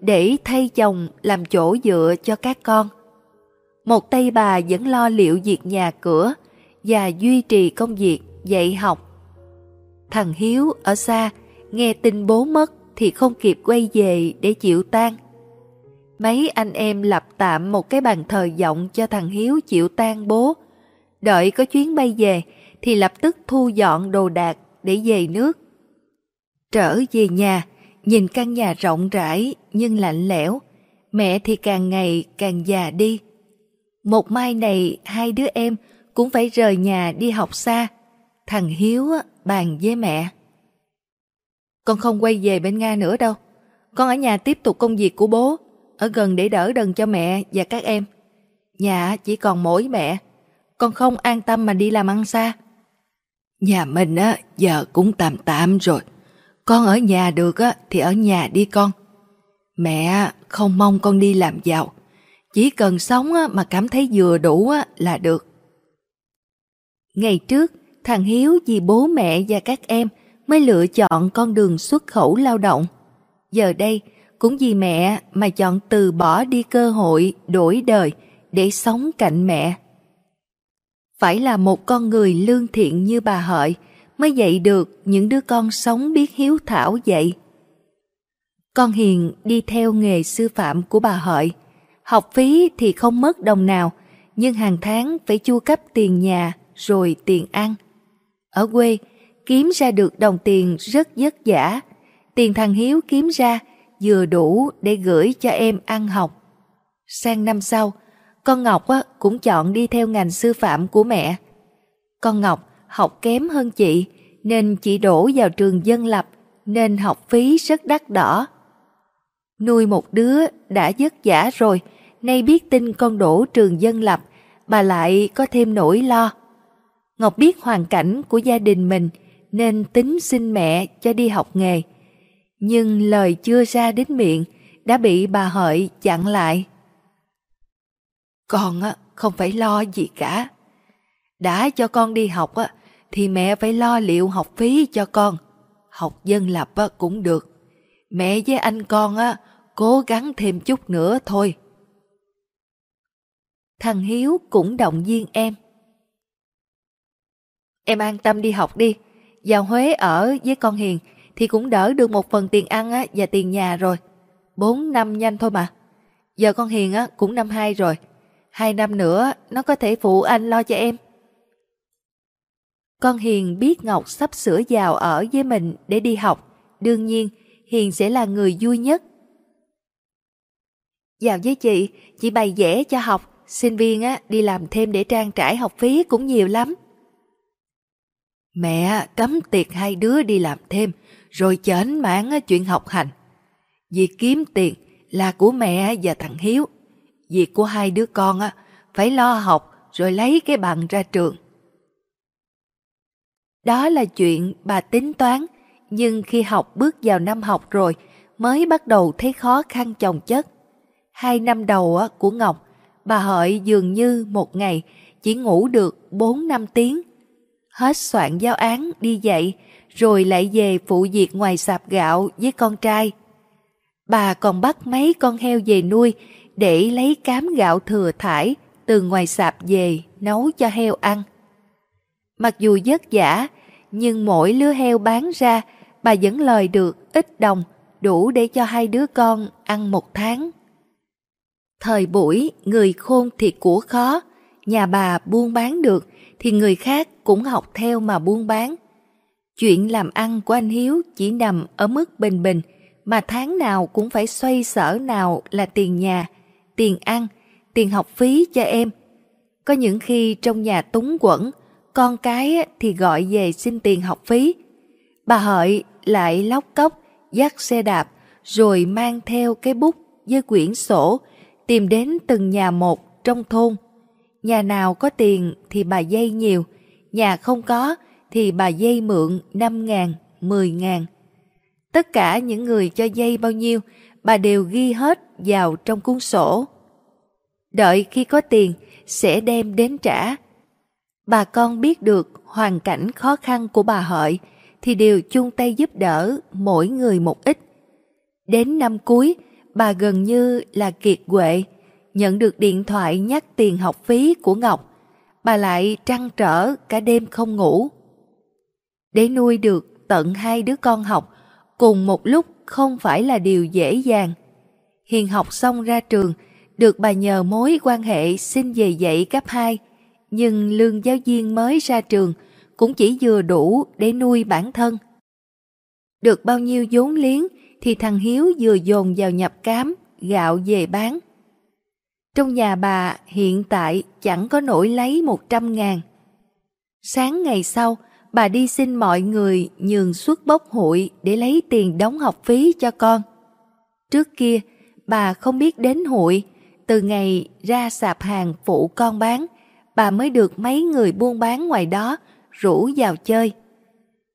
để thay chồng làm chỗ dựa cho các con. Một tay bà vẫn lo liệu việc nhà cửa và duy trì công việc dạy học. Thằng Hiếu ở xa nghe tin bố mất thì không kịp quay về để chịu tan. Mấy anh em lập tạm một cái bàn thờ giọng cho thằng Hiếu chịu tan bố. Đợi có chuyến bay về thì lập tức thu dọn đồ đạc để về nước. Trở về nhà, nhìn căn nhà rộng rãi nhưng lạnh lẽo, mẹ thì càng ngày càng già đi. Một mai này hai đứa em cũng phải rời nhà đi học xa. Thằng Hiếu bàn với mẹ. Con không quay về bên Nga nữa đâu. Con ở nhà tiếp tục công việc của bố, ở gần để đỡ đần cho mẹ và các em. Nhà chỉ còn mỗi mẹ, con không an tâm mà đi làm ăn xa. Nhà mình á giờ cũng tạm tạm rồi. Con ở nhà được á thì ở nhà đi con. Mẹ không mong con đi làm giàu. Chỉ cần sống á, mà cảm thấy vừa đủ á, là được. Ngày trước, thằng Hiếu vì bố mẹ và các em mới lựa chọn con đường xuất khẩu lao động. Giờ đây, cũng vì mẹ mà chọn từ bỏ đi cơ hội đổi đời để sống cạnh mẹ. Phải là một con người lương thiện như bà Hợi mới dạy được những đứa con sống biết hiếu thảo vậy. Con Hiền đi theo nghề sư phạm của bà Hợi. Học phí thì không mất đồng nào, nhưng hàng tháng phải chu cấp tiền nhà rồi tiền ăn. Ở quê, kiếm ra được đồng tiền rất vất vả. Tiền thằng Hiếu kiếm ra vừa đủ để gửi cho em ăn học. Sang năm sau, con Ngọc cũng chọn đi theo ngành sư phạm của mẹ. Con Ngọc học kém hơn chị nên chị đổ vào trường dân lập nên học phí rất đắt đỏ. Nuôi một đứa đã vất vả rồi, nay biết tin con đổ trường dân lập, bà lại có thêm nỗi lo. Ngọc biết hoàn cảnh của gia đình mình nên tính xin mẹ cho đi học nghề. Nhưng lời chưa ra đến miệng đã bị bà Hợi chặn lại. Con không phải lo gì cả. Đã cho con đi học á, thì mẹ phải lo liệu học phí cho con. Học dân lập cũng được. Mẹ với anh con á, cố gắng thêm chút nữa thôi. Thằng Hiếu cũng động viên em. Em an tâm đi học đi. Vào Huế ở với con Hiền thì cũng đỡ được một phần tiền ăn á, và tiền nhà rồi. Bốn năm nhanh thôi mà. Giờ con Hiền á, cũng năm hai rồi. Hai năm nữa nó có thể phụ anh lo cho em. Con Hiền biết Ngọc sắp sửa vào ở với mình để đi học. Đương nhiên, Hiền sẽ là người vui nhất. Vào với chị, chị bày vẽ cho học. Sinh viên á, đi làm thêm để trang trải học phí cũng nhiều lắm. Mẹ cấm tiệc hai đứa đi làm thêm, rồi chến mãn chuyện học hành. Việc kiếm tiền là của mẹ và thằng Hiếu. Việc của hai đứa con á, phải lo học rồi lấy cái bằng ra trường. Đó là chuyện bà tính toán, nhưng khi học bước vào năm học rồi mới bắt đầu thấy khó khăn chồng chất. Hai năm đầu của Ngọc, bà Hợi dường như một ngày chỉ ngủ được 4 năm tiếng. Hết soạn giáo án đi dạy, rồi lại về phụ việc ngoài sạp gạo với con trai. Bà còn bắt mấy con heo về nuôi để lấy cám gạo thừa thải từ ngoài sạp về nấu cho heo ăn. Mặc dù vất vả, nhưng mỗi lứa heo bán ra, bà vẫn lời được ít đồng, đủ để cho hai đứa con ăn một tháng. Thời buổi, người khôn thì của khó, nhà bà buôn bán được thì người khác cũng học theo mà buôn bán. Chuyện làm ăn của anh Hiếu chỉ nằm ở mức bình bình, mà tháng nào cũng phải xoay sở nào là tiền nhà, tiền ăn, tiền học phí cho em. Có những khi trong nhà túng quẩn, con cái thì gọi về xin tiền học phí. Bà Hợi lại lóc cốc, dắt xe đạp, rồi mang theo cái bút với quyển sổ, tìm đến từng nhà một trong thôn. Nhà nào có tiền thì bà dây nhiều, nhà không có thì bà dây mượn 5 ngàn, 10 ngàn. Tất cả những người cho dây bao nhiêu, bà đều ghi hết vào trong cuốn sổ. Đợi khi có tiền, sẽ đem đến trả. Bà con biết được hoàn cảnh khó khăn của bà Hợi, thì đều chung tay giúp đỡ mỗi người một ít. Đến năm cuối, bà gần như là kiệt quệ, nhận được điện thoại nhắc tiền học phí của Ngọc. Bà lại trăn trở cả đêm không ngủ. Để nuôi được tận hai đứa con học cùng một lúc không phải là điều dễ dàng. Hiền học xong ra trường, được bà nhờ mối quan hệ xin về dạy cấp 2, nhưng lương giáo viên mới ra trường cũng chỉ vừa đủ để nuôi bản thân. Được bao nhiêu vốn liếng thì thằng Hiếu vừa dồn vào nhập cám, gạo về bán. Trong nhà bà hiện tại chẳng có nổi lấy một trăm ngàn. Sáng ngày sau, bà đi xin mọi người nhường suất bốc hội để lấy tiền đóng học phí cho con. Trước kia, bà không biết đến hội, từ ngày ra sạp hàng phụ con bán, bà mới được mấy người buôn bán ngoài đó rủ vào chơi.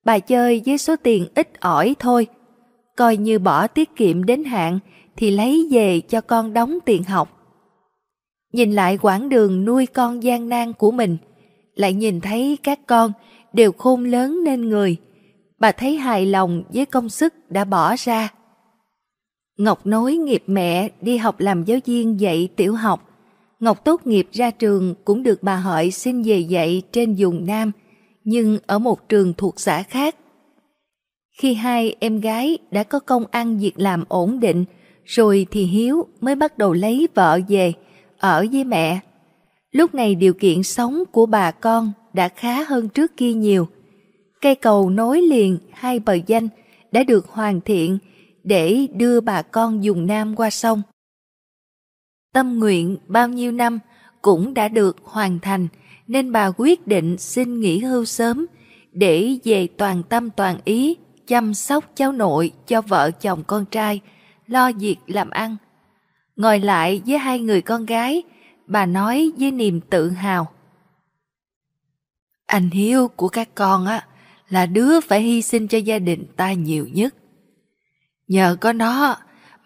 Bà chơi với số tiền ít ỏi thôi, coi như bỏ tiết kiệm đến hạn thì lấy về cho con đóng tiền học. Nhìn lại quãng đường nuôi con gian nan của mình, lại nhìn thấy các con đều khôn lớn nên người, bà thấy hài lòng với công sức đã bỏ ra. Ngọc nối nghiệp mẹ đi học làm giáo viên dạy tiểu học. Ngọc tốt nghiệp ra trường cũng được bà Hợi xin về dạy trên vùng Nam, nhưng ở một trường thuộc xã khác. Khi hai em gái đã có công ăn việc làm ổn định, rồi thì Hiếu mới bắt đầu lấy vợ về, ở với mẹ. Lúc này điều kiện sống của bà con đã khá hơn trước kia nhiều. Cây cầu nối liền hai bờ danh đã được hoàn thiện để đưa bà con dùng Nam qua sông. Tâm nguyện bao nhiêu năm cũng đã được hoàn thành nên bà quyết định xin nghỉ hưu sớm để về toàn tâm toàn ý chăm sóc cháu nội cho vợ chồng con trai, lo việc làm ăn. Ngồi lại với hai người con gái, bà nói với niềm tự hào. Anh Hiếu của các con á là đứa phải hy sinh cho gia đình ta nhiều nhất. Nhờ có nó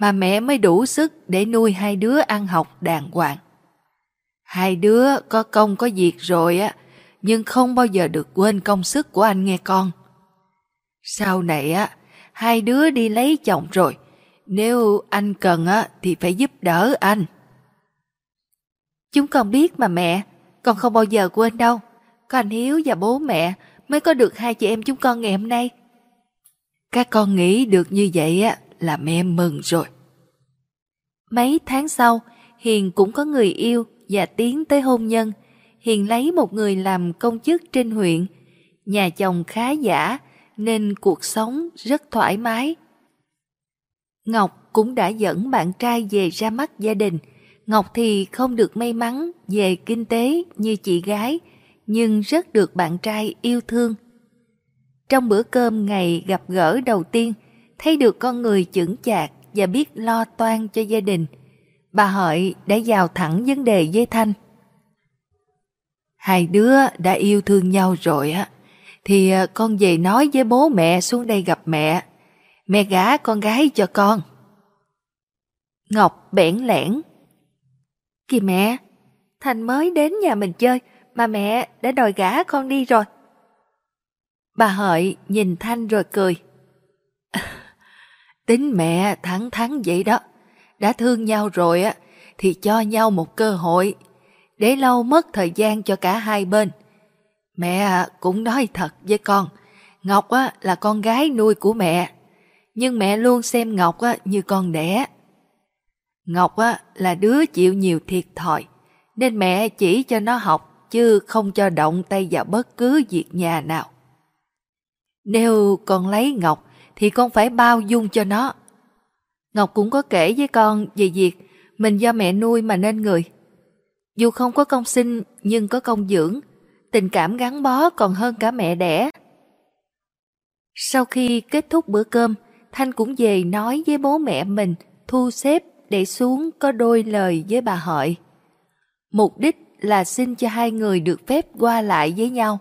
mà mẹ mới đủ sức để nuôi hai đứa ăn học đàng hoàng. Hai đứa có công có việc rồi á, nhưng không bao giờ được quên công sức của anh nghe con. Sau này á, hai đứa đi lấy chồng rồi, nếu anh cần á thì phải giúp đỡ anh. Chúng con biết mà mẹ, con không bao giờ quên đâu. Có anh Hiếu và bố mẹ mới có được hai chị em chúng con ngày hôm nay. Các con nghĩ được như vậy á là mẹ mừng rồi. Mấy tháng sau, Hiền cũng có người yêu và tiến tới hôn nhân. Hiền lấy một người làm công chức trên huyện. Nhà chồng khá giả nên cuộc sống rất thoải mái. Ngọc cũng đã dẫn bạn trai về ra mắt gia đình. Ngọc thì không được may mắn về kinh tế như chị gái, nhưng rất được bạn trai yêu thương. Trong bữa cơm ngày gặp gỡ đầu tiên, thấy được con người chững chạc và biết lo toan cho gia đình, bà Hợi đã vào thẳng vấn đề với Thanh. Hai đứa đã yêu thương nhau rồi á, thì à, con về nói với bố mẹ xuống đây gặp mẹ. Mẹ gả con gái cho con. Ngọc bẽn lẽn. Kìa mẹ, Thanh mới đến nhà mình chơi mà mẹ đã đòi gả con đi rồi. Bà Hợi nhìn Thanh rồi cười. Tính mẹ thẳng thắn vậy đó. Đã thương nhau rồi á, thì cho nhau một cơ hội. Để lâu mất thời gian cho cả hai bên. Mẹ cũng nói thật với con. Ngọc á, là con gái nuôi của mẹ. Nhưng mẹ luôn xem Ngọc á, như con đẻ. Ngọc á, là đứa chịu nhiều thiệt thòi. Nên mẹ chỉ cho nó học chứ không cho động tay vào bất cứ việc nhà nào. Nếu con lấy Ngọc thì con phải bao dung cho nó. Ngọc cũng có kể với con về việc mình do mẹ nuôi mà nên người. Dù không có công sinh nhưng có công dưỡng, tình cảm gắn bó còn hơn cả mẹ đẻ. Sau khi kết thúc bữa cơm, Thanh cũng về nói với bố mẹ mình thu xếp để xuống có đôi lời với bà Hợi. Mục đích là xin cho hai người được phép qua lại với nhau.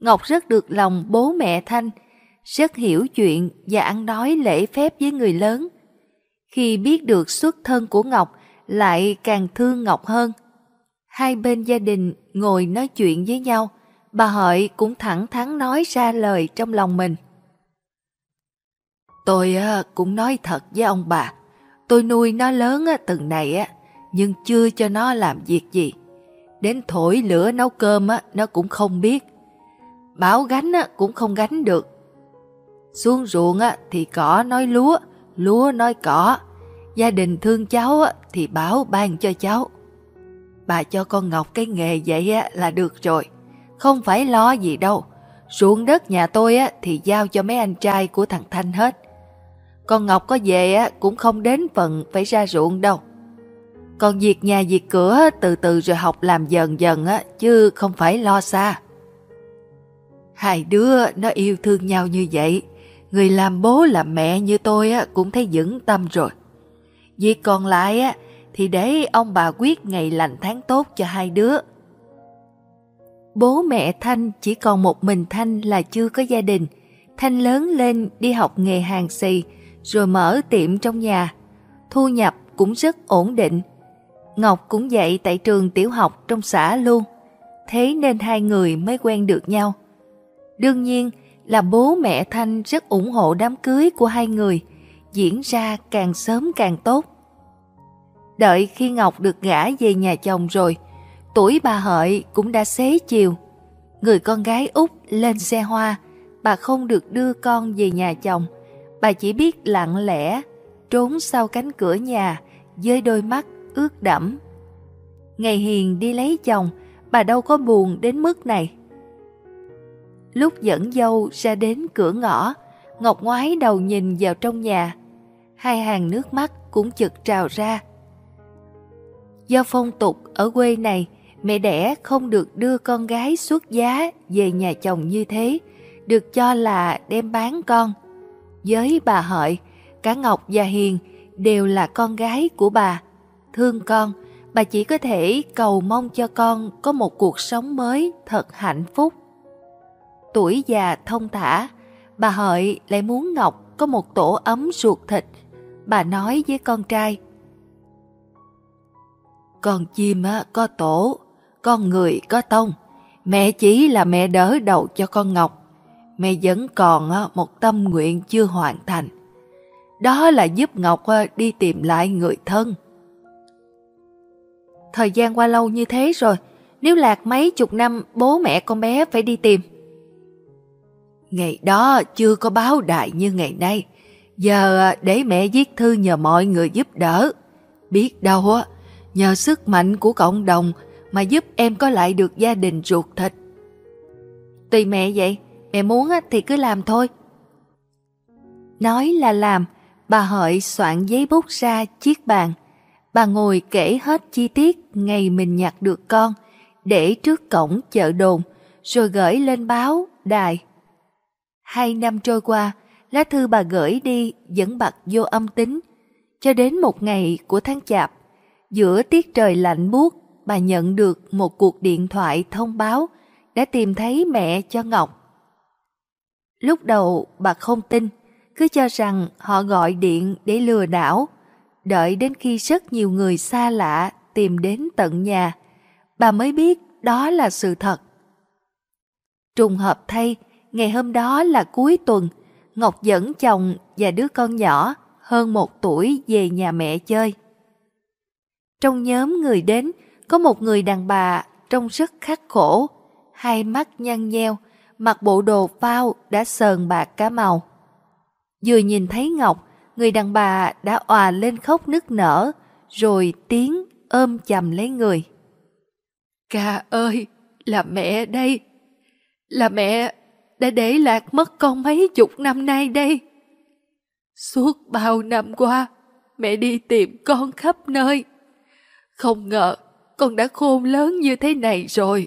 Ngọc rất được lòng bố mẹ Thanh, rất hiểu chuyện và ăn nói lễ phép với người lớn. Khi biết được xuất thân của Ngọc, lại càng thương Ngọc hơn. Hai bên gia đình ngồi nói chuyện với nhau, bà Hợi cũng thẳng thắn nói ra lời trong lòng mình. Tôi cũng nói thật với ông bà, tôi nuôi nó lớn từng này á, nhưng chưa cho nó làm việc gì. Đến thổi lửa nấu cơm á, nó cũng không biết. Bảo gánh cũng không gánh được. Xuống ruộng á, thì cỏ nói lúa, lúa nói cỏ. Gia đình thương cháu thì báo ban cho cháu. Bà cho con Ngọc cái nghề vậy là được rồi. Không phải lo gì đâu. Ruộng đất nhà tôi thì giao cho mấy anh trai của thằng Thanh hết. Con Ngọc có về cũng không đến phần phải ra ruộng đâu. Còn việc nhà việc cửa từ từ rồi học làm dần dần á, chứ không phải lo xa. Hai đứa nó yêu thương nhau như vậy, người làm bố làm mẹ như tôi á, cũng thấy vững tâm rồi. Việc còn lại á, thì để ông bà quyết ngày lành tháng tốt cho hai đứa. Bố mẹ Thanh chỉ còn một mình Thanh là chưa có gia đình. Thanh lớn lên đi học nghề hàng xì, rồi mở tiệm trong nhà. Thu nhập cũng rất ổn định. Ngọc cũng dạy tại trường tiểu học trong xã luôn. Thế nên hai người mới quen được nhau. Đương nhiên là bố mẹ Thanh rất ủng hộ đám cưới của hai người, diễn ra càng sớm càng tốt. Đợi khi Ngọc được gả về nhà chồng rồi, tuổi bà Hợi cũng đã xế chiều. Người con gái út lên xe hoa, bà không được đưa con về nhà chồng. Bà chỉ biết lặng lẽ, trốn sau cánh cửa nhà với đôi mắt ướt đẫm. Ngày Hiền đi lấy chồng, bà đâu có buồn đến mức này. Lúc dẫn dâu ra đến cửa ngõ, Ngọc ngoái đầu nhìn vào trong nhà. Hai hàng nước mắt cũng chực trào ra. Do phong tục ở quê này, mẹ đẻ không được đưa con gái xuất giá về nhà chồng như thế, được cho là đem bán con. Với bà Hợi, cả Ngọc và Hiền đều là con gái của bà. Thương con, bà chỉ có thể cầu mong cho con có một cuộc sống mới thật hạnh phúc. Tuổi già thông thả, bà Hợi lại muốn Ngọc có một tổ ấm ruột thịt. Bà nói với con trai, Con chim có tổ, con người có tông. Mẹ chỉ là mẹ đỡ đầu cho con Ngọc. Mẹ vẫn còn một tâm nguyện chưa hoàn thành. Đó là giúp Ngọc đi tìm lại người thân. Thời gian qua lâu như thế rồi, nếu lạc mấy chục năm bố mẹ con bé phải đi tìm. Ngày đó chưa có báo đại như ngày nay, giờ à, để mẹ viết thư nhờ mọi người giúp đỡ. Biết đâu á, nhờ sức mạnh của cộng đồng mà giúp em có lại được gia đình ruột thịt. Tùy mẹ vậy, mẹ muốn thì cứ làm thôi. Nói là làm, bà Hợi soạn giấy bút ra chiếc bàn, Bà ngồi kể hết chi tiết ngày mình nhặt được con, để trước cổng chợ đồn, rồi gửi lên báo, đài. Hai năm trôi qua, lá thư bà gửi đi vẫn bật vô âm tính. Cho đến một ngày của tháng chạp, giữa tiết trời lạnh buốt, bà nhận được một cuộc điện thoại thông báo đã tìm thấy mẹ cho Ngọc. Lúc đầu bà không tin, cứ cho rằng họ gọi điện để lừa đảo, đợi đến khi rất nhiều người xa lạ tìm đến tận nhà, bà mới biết đó là sự thật. Trùng hợp thay, ngày hôm đó là cuối tuần, Ngọc dẫn chồng và đứa con nhỏ hơn một tuổi về nhà mẹ chơi. Trong nhóm người đến, có một người đàn bà trông rất khắc khổ, hai mắt nhăn nheo, mặc bộ đồ phao đã sờn bạc cá màu. Vừa nhìn thấy Ngọc, người đàn bà đã òa lên khóc nức nở, rồi tiếng ôm chầm lấy người. Ca ơi, là mẹ đây, là mẹ đã để lạc mất con mấy chục năm nay đây. Suốt bao năm qua, mẹ đi tìm con khắp nơi. Không ngờ con đã khôn lớn như thế này rồi.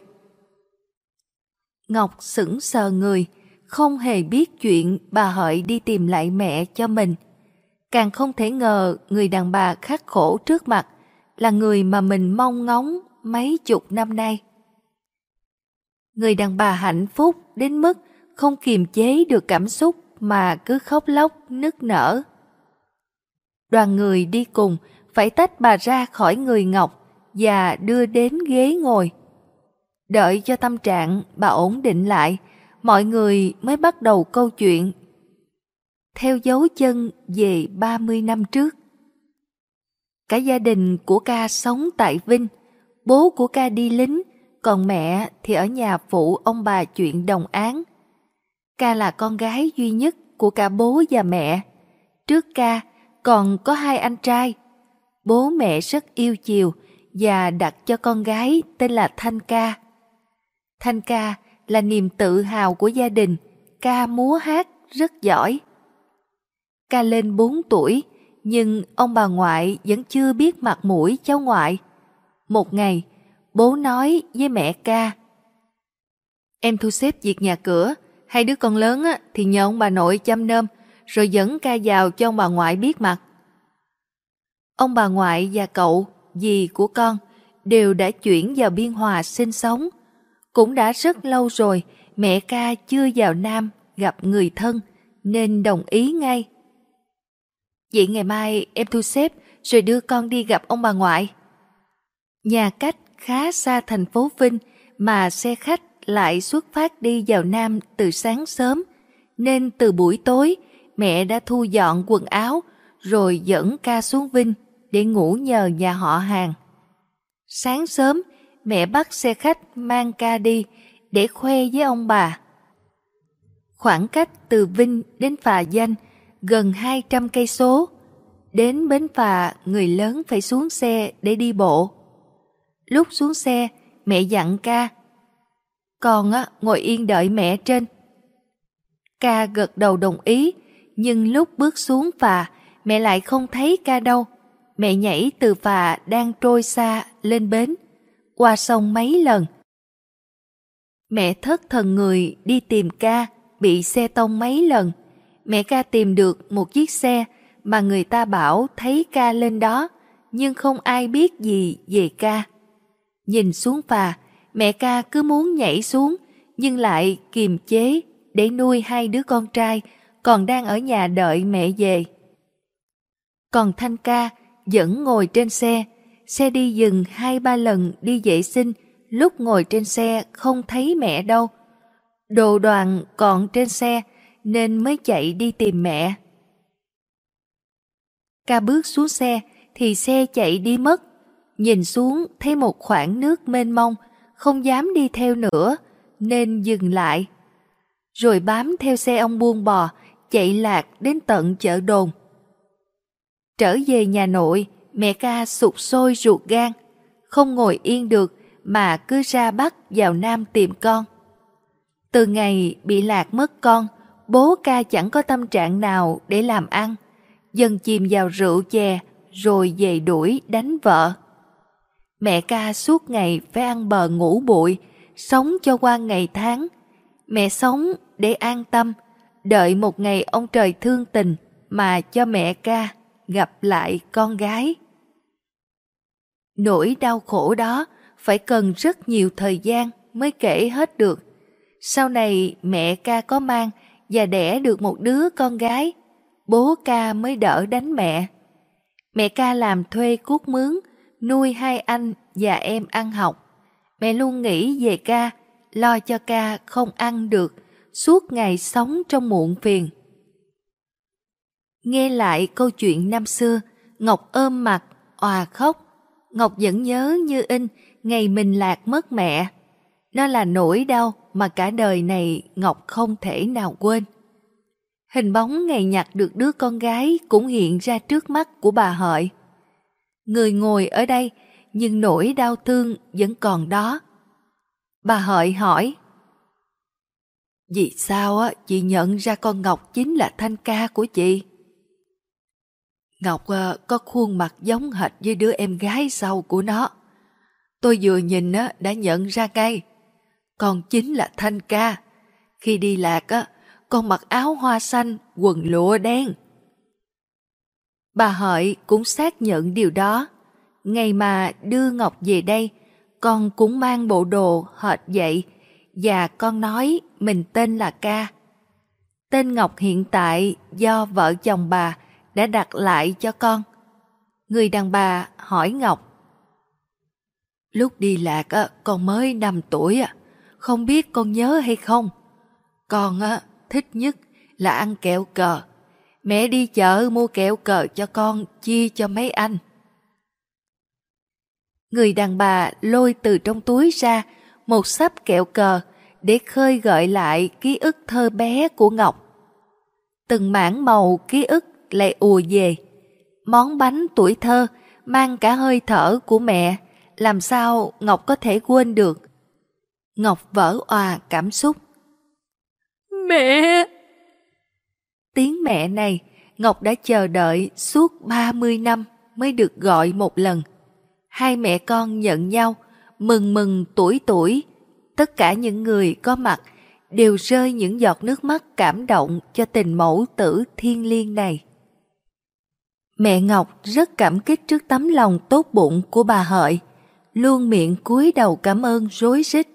Ngọc sững sờ người, không hề biết chuyện bà Hợi đi tìm lại mẹ cho mình. Càng không thể ngờ người đàn bà khắc khổ trước mặt là người mà mình mong ngóng mấy chục năm nay. Người đàn bà hạnh phúc đến mức không kiềm chế được cảm xúc mà cứ khóc lóc nức nở. Đoàn người đi cùng phải tách bà ra khỏi người Ngọc và đưa đến ghế ngồi. Đợi cho tâm trạng bà ổn định lại, mọi người mới bắt đầu câu chuyện theo dấu chân về 30 năm trước. Cả gia đình của ca sống tại Vinh, bố của ca đi lính, còn mẹ thì ở nhà phụ ông bà chuyện đồng án. Ca là con gái duy nhất của cả bố và mẹ. Trước ca, còn có hai anh trai. Bố mẹ rất yêu chiều và đặt cho con gái tên là Thanh Ca. Thanh Ca là niềm tự hào của gia đình, ca múa hát rất giỏi. Ca lên 4 tuổi, nhưng ông bà ngoại vẫn chưa biết mặt mũi cháu ngoại. Một ngày, bố nói với mẹ ca. Em thu xếp việc nhà cửa, hai đứa con lớn thì nhờ ông bà nội chăm nom, rồi dẫn ca vào cho ông bà ngoại biết mặt. Ông bà ngoại và cậu, dì của con, đều đã chuyển vào Biên Hòa sinh sống. Cũng đã rất lâu rồi mẹ ca chưa vào Nam gặp người thân, nên đồng ý ngay. Vậy ngày mai em thu xếp rồi đưa con đi gặp ông bà ngoại. Nhà cách khá xa thành phố Vinh mà xe khách lại xuất phát đi vào Nam từ sáng sớm, nên từ buổi tối mẹ đã thu dọn quần áo rồi dẫn ca xuống Vinh để ngủ nhờ nhà họ hàng. Sáng sớm, mẹ bắt xe khách mang ca đi để khoe với ông bà. Khoảng cách từ Vinh đến Phà Danh gần 200 cây số. Đến bến phà, người lớn phải xuống xe để đi bộ. Lúc xuống xe, mẹ dặn ca. Con á, ngồi yên đợi mẹ trên. Ca gật đầu đồng ý, nhưng lúc bước xuống phà, mẹ lại không thấy ca đâu. Mẹ nhảy từ phà đang trôi xa lên bến, qua sông mấy lần. Mẹ thất thần người đi tìm ca, bị xe tông mấy lần. Mẹ ca tìm được một chiếc xe mà người ta bảo thấy ca lên đó, nhưng không ai biết gì về ca. Nhìn xuống phà, mẹ ca cứ muốn nhảy xuống, nhưng lại kiềm chế để nuôi hai đứa con trai còn đang ở nhà đợi mẹ về. Còn Thanh ca vẫn ngồi trên xe, xe đi dừng hai ba lần đi vệ sinh, lúc ngồi trên xe không thấy mẹ đâu. Đồ đoàn còn trên xe nên mới chạy đi tìm mẹ. Ca bước xuống xe thì xe chạy đi mất. Nhìn xuống thấy một khoảng nước mênh mông, không dám đi theo nữa nên dừng lại. Rồi bám theo xe ông buôn bò, chạy lạc đến tận chợ đồn. Trở về nhà nội, mẹ ca sụt sôi ruột gan, không ngồi yên được mà cứ ra Bắc vào Nam tìm con. Từ ngày bị lạc mất con, bố ca chẳng có tâm trạng nào để làm ăn, dần chìm vào rượu chè rồi về đuổi đánh vợ. Mẹ ca suốt ngày phải ăn bờ ngủ bụi, sống cho qua ngày tháng. Mẹ sống để an tâm, đợi một ngày ông trời thương tình mà cho mẹ ca gặp lại con gái. Nỗi đau khổ đó phải cần rất nhiều thời gian mới kể hết được. Sau này mẹ ca có mang và đẻ được một đứa con gái, bố ca mới đỡ đánh mẹ. Mẹ ca làm thuê cuốc mướn, nuôi hai anh và em ăn học. Mẹ luôn nghĩ về ca, lo cho ca không ăn được, suốt ngày sống trong muộn phiền. Nghe lại câu chuyện năm xưa, Ngọc ôm mặt, òa khóc. Ngọc vẫn nhớ như in ngày mình lạc mất mẹ. Nó là nỗi đau mà cả đời này Ngọc không thể nào quên. Hình bóng ngày nhặt được đứa con gái cũng hiện ra trước mắt của bà Hợi. Người ngồi ở đây, nhưng nỗi đau thương vẫn còn đó. Bà Hợi hỏi, Vì sao á chị nhận ra con Ngọc chính là thanh ca của chị? Ngọc ờ, có khuôn mặt giống hệt với đứa em gái sau của nó. Tôi vừa nhìn á, đã nhận ra ngay. Con chính là Thanh ca. Khi đi lạc á, con mặc áo hoa xanh, quần lụa đen. Bà hỏi cũng xác nhận điều đó. Ngày mà đưa Ngọc về đây, con cũng mang bộ đồ hệt vậy và con nói mình tên là Ca. Tên Ngọc hiện tại do vợ chồng bà đã đặt lại cho con. Người đàn bà hỏi Ngọc. Lúc đi lạc con mới 5 tuổi à, không biết con nhớ hay không? Con thích nhất là ăn kẹo cờ. Mẹ đi chợ mua kẹo cờ cho con chia cho mấy anh. Người đàn bà lôi từ trong túi ra một sắp kẹo cờ để khơi gợi lại ký ức thơ bé của Ngọc. Từng mảng màu ký ức lại ùa về, Món bánh tuổi thơ mang cả hơi thở của mẹ, làm sao Ngọc có thể quên được. Ngọc vỡ òa cảm xúc. Mẹ! Tiếng mẹ này, Ngọc đã chờ đợi suốt 30 năm mới được gọi một lần. Hai mẹ con nhận nhau, mừng mừng tuổi tuổi. Tất cả những người có mặt đều rơi những giọt nước mắt cảm động cho tình mẫu tử thiên liêng này. Mẹ Ngọc rất cảm kích trước tấm lòng tốt bụng của bà Hợi, luôn miệng cúi đầu cảm ơn rối rít.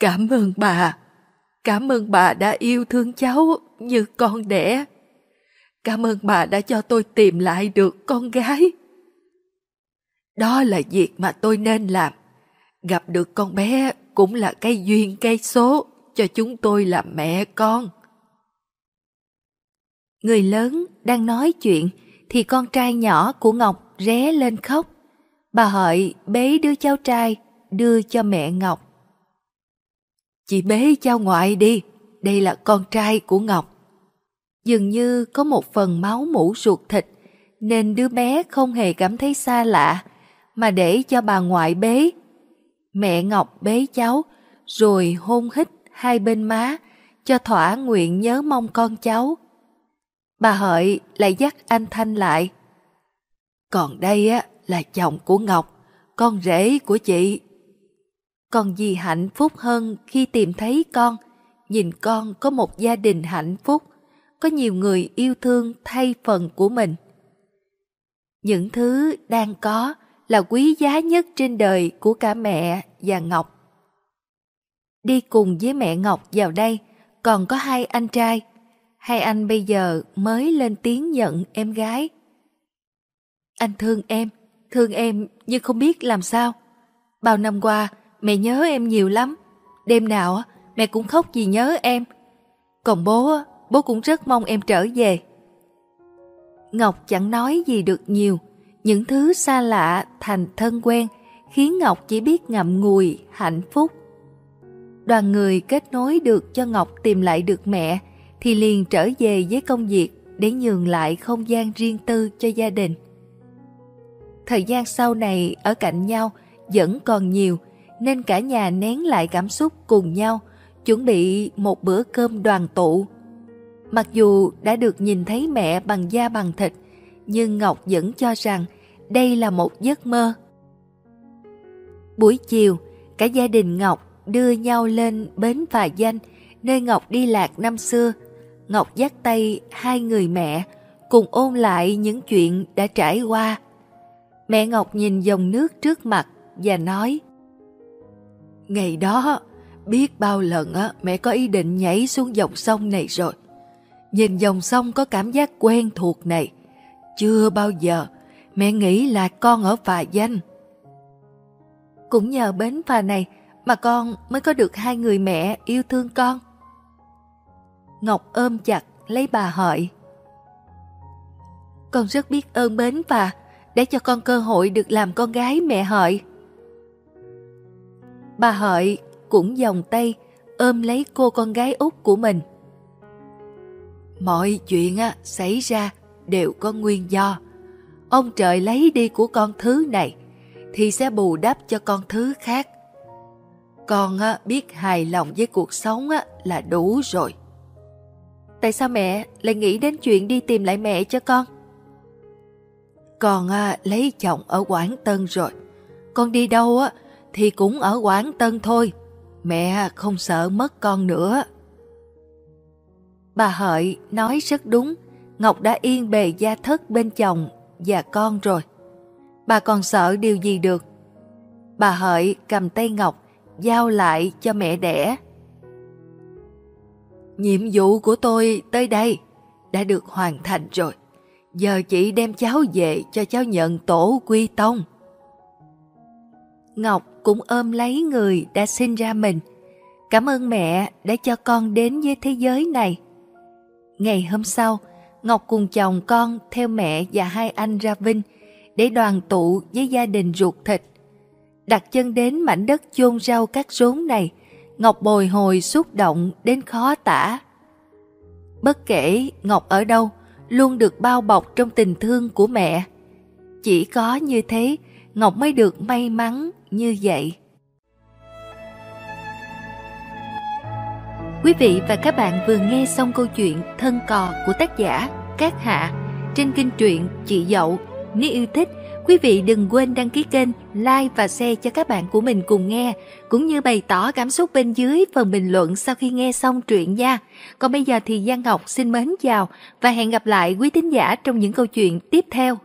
Cảm ơn bà, cảm ơn bà đã yêu thương cháu như con đẻ. Cảm ơn bà đã cho tôi tìm lại được con gái. Đó là việc mà tôi nên làm. Gặp được con bé cũng là cây duyên cây số cho chúng tôi làm mẹ con. Người lớn đang nói chuyện thì con trai nhỏ của Ngọc ré lên khóc. Bà Hợi bế đứa cháu trai đưa cho mẹ Ngọc. Chị bế cháu ngoại đi, đây là con trai của Ngọc. Dường như có một phần máu mũ ruột thịt nên đứa bé không hề cảm thấy xa lạ mà để cho bà ngoại bế. Mẹ Ngọc bế cháu rồi hôn hít hai bên má cho thỏa nguyện nhớ mong con cháu. Bà Hợi lại dắt anh Thanh lại. Còn đây á là chồng của Ngọc, con rể của chị. Còn gì hạnh phúc hơn khi tìm thấy con, nhìn con có một gia đình hạnh phúc, có nhiều người yêu thương thay phần của mình. Những thứ đang có là quý giá nhất trên đời của cả mẹ và Ngọc. Đi cùng với mẹ Ngọc vào đây còn có hai anh trai hai anh bây giờ mới lên tiếng nhận em gái. Anh thương em, thương em nhưng không biết làm sao. Bao năm qua, mẹ nhớ em nhiều lắm. Đêm nào mẹ cũng khóc vì nhớ em. Còn bố, bố cũng rất mong em trở về. Ngọc chẳng nói gì được nhiều. Những thứ xa lạ thành thân quen khiến Ngọc chỉ biết ngậm ngùi hạnh phúc. Đoàn người kết nối được cho Ngọc tìm lại được mẹ thì liền trở về với công việc để nhường lại không gian riêng tư cho gia đình. Thời gian sau này ở cạnh nhau vẫn còn nhiều nên cả nhà nén lại cảm xúc cùng nhau chuẩn bị một bữa cơm đoàn tụ. Mặc dù đã được nhìn thấy mẹ bằng da bằng thịt nhưng Ngọc vẫn cho rằng đây là một giấc mơ. Buổi chiều, cả gia đình Ngọc đưa nhau lên bến Phà Danh nơi Ngọc đi lạc năm xưa Ngọc dắt tay hai người mẹ cùng ôn lại những chuyện đã trải qua. Mẹ Ngọc nhìn dòng nước trước mặt và nói Ngày đó, biết bao lần á, mẹ có ý định nhảy xuống dòng sông này rồi. Nhìn dòng sông có cảm giác quen thuộc này. Chưa bao giờ mẹ nghĩ là con ở phà danh. Cũng nhờ bến phà này mà con mới có được hai người mẹ yêu thương con. Ngọc ôm chặt lấy bà hỏi Con rất biết ơn bến phà để cho con cơ hội được làm con gái mẹ Hợi. Bà Hợi cũng vòng tay ôm lấy cô con gái út của mình. Mọi chuyện á, xảy ra đều có nguyên do. Ông trời lấy đi của con thứ này thì sẽ bù đắp cho con thứ khác. Con á, biết hài lòng với cuộc sống á, là đủ rồi. Tại sao mẹ lại nghĩ đến chuyện đi tìm lại mẹ cho con? Con à, lấy chồng ở Quảng Tân rồi. Con đi đâu á thì cũng ở Quảng Tân thôi. Mẹ không sợ mất con nữa. Bà Hợi nói rất đúng. Ngọc đã yên bề gia thất bên chồng và con rồi. Bà còn sợ điều gì được? Bà Hợi cầm tay Ngọc, giao lại cho mẹ đẻ. Nhiệm vụ của tôi tới đây đã được hoàn thành rồi. Giờ chị đem cháu về cho cháu nhận tổ quy tông. Ngọc cũng ôm lấy người đã sinh ra mình. Cảm ơn mẹ đã cho con đến với thế giới này. Ngày hôm sau, Ngọc cùng chồng con theo mẹ và hai anh ra Vinh để đoàn tụ với gia đình ruột thịt. Đặt chân đến mảnh đất chôn rau cắt rốn này, Ngọc bồi hồi xúc động đến khó tả. Bất kể Ngọc ở đâu, luôn được bao bọc trong tình thương của mẹ. Chỉ có như thế, Ngọc mới được may mắn như vậy. Quý vị và các bạn vừa nghe xong câu chuyện Thân cò của tác giả Cát Hạ trên kênh truyện Chị Dậu. Nếu yêu thích, quý vị đừng quên đăng ký kênh, like và share cho các bạn của mình cùng nghe, cũng như bày tỏ cảm xúc bên dưới phần bình luận sau khi nghe xong truyện nha. Còn bây giờ thì Giang Ngọc xin mến chào và hẹn gặp lại quý thính giả trong những câu chuyện tiếp theo.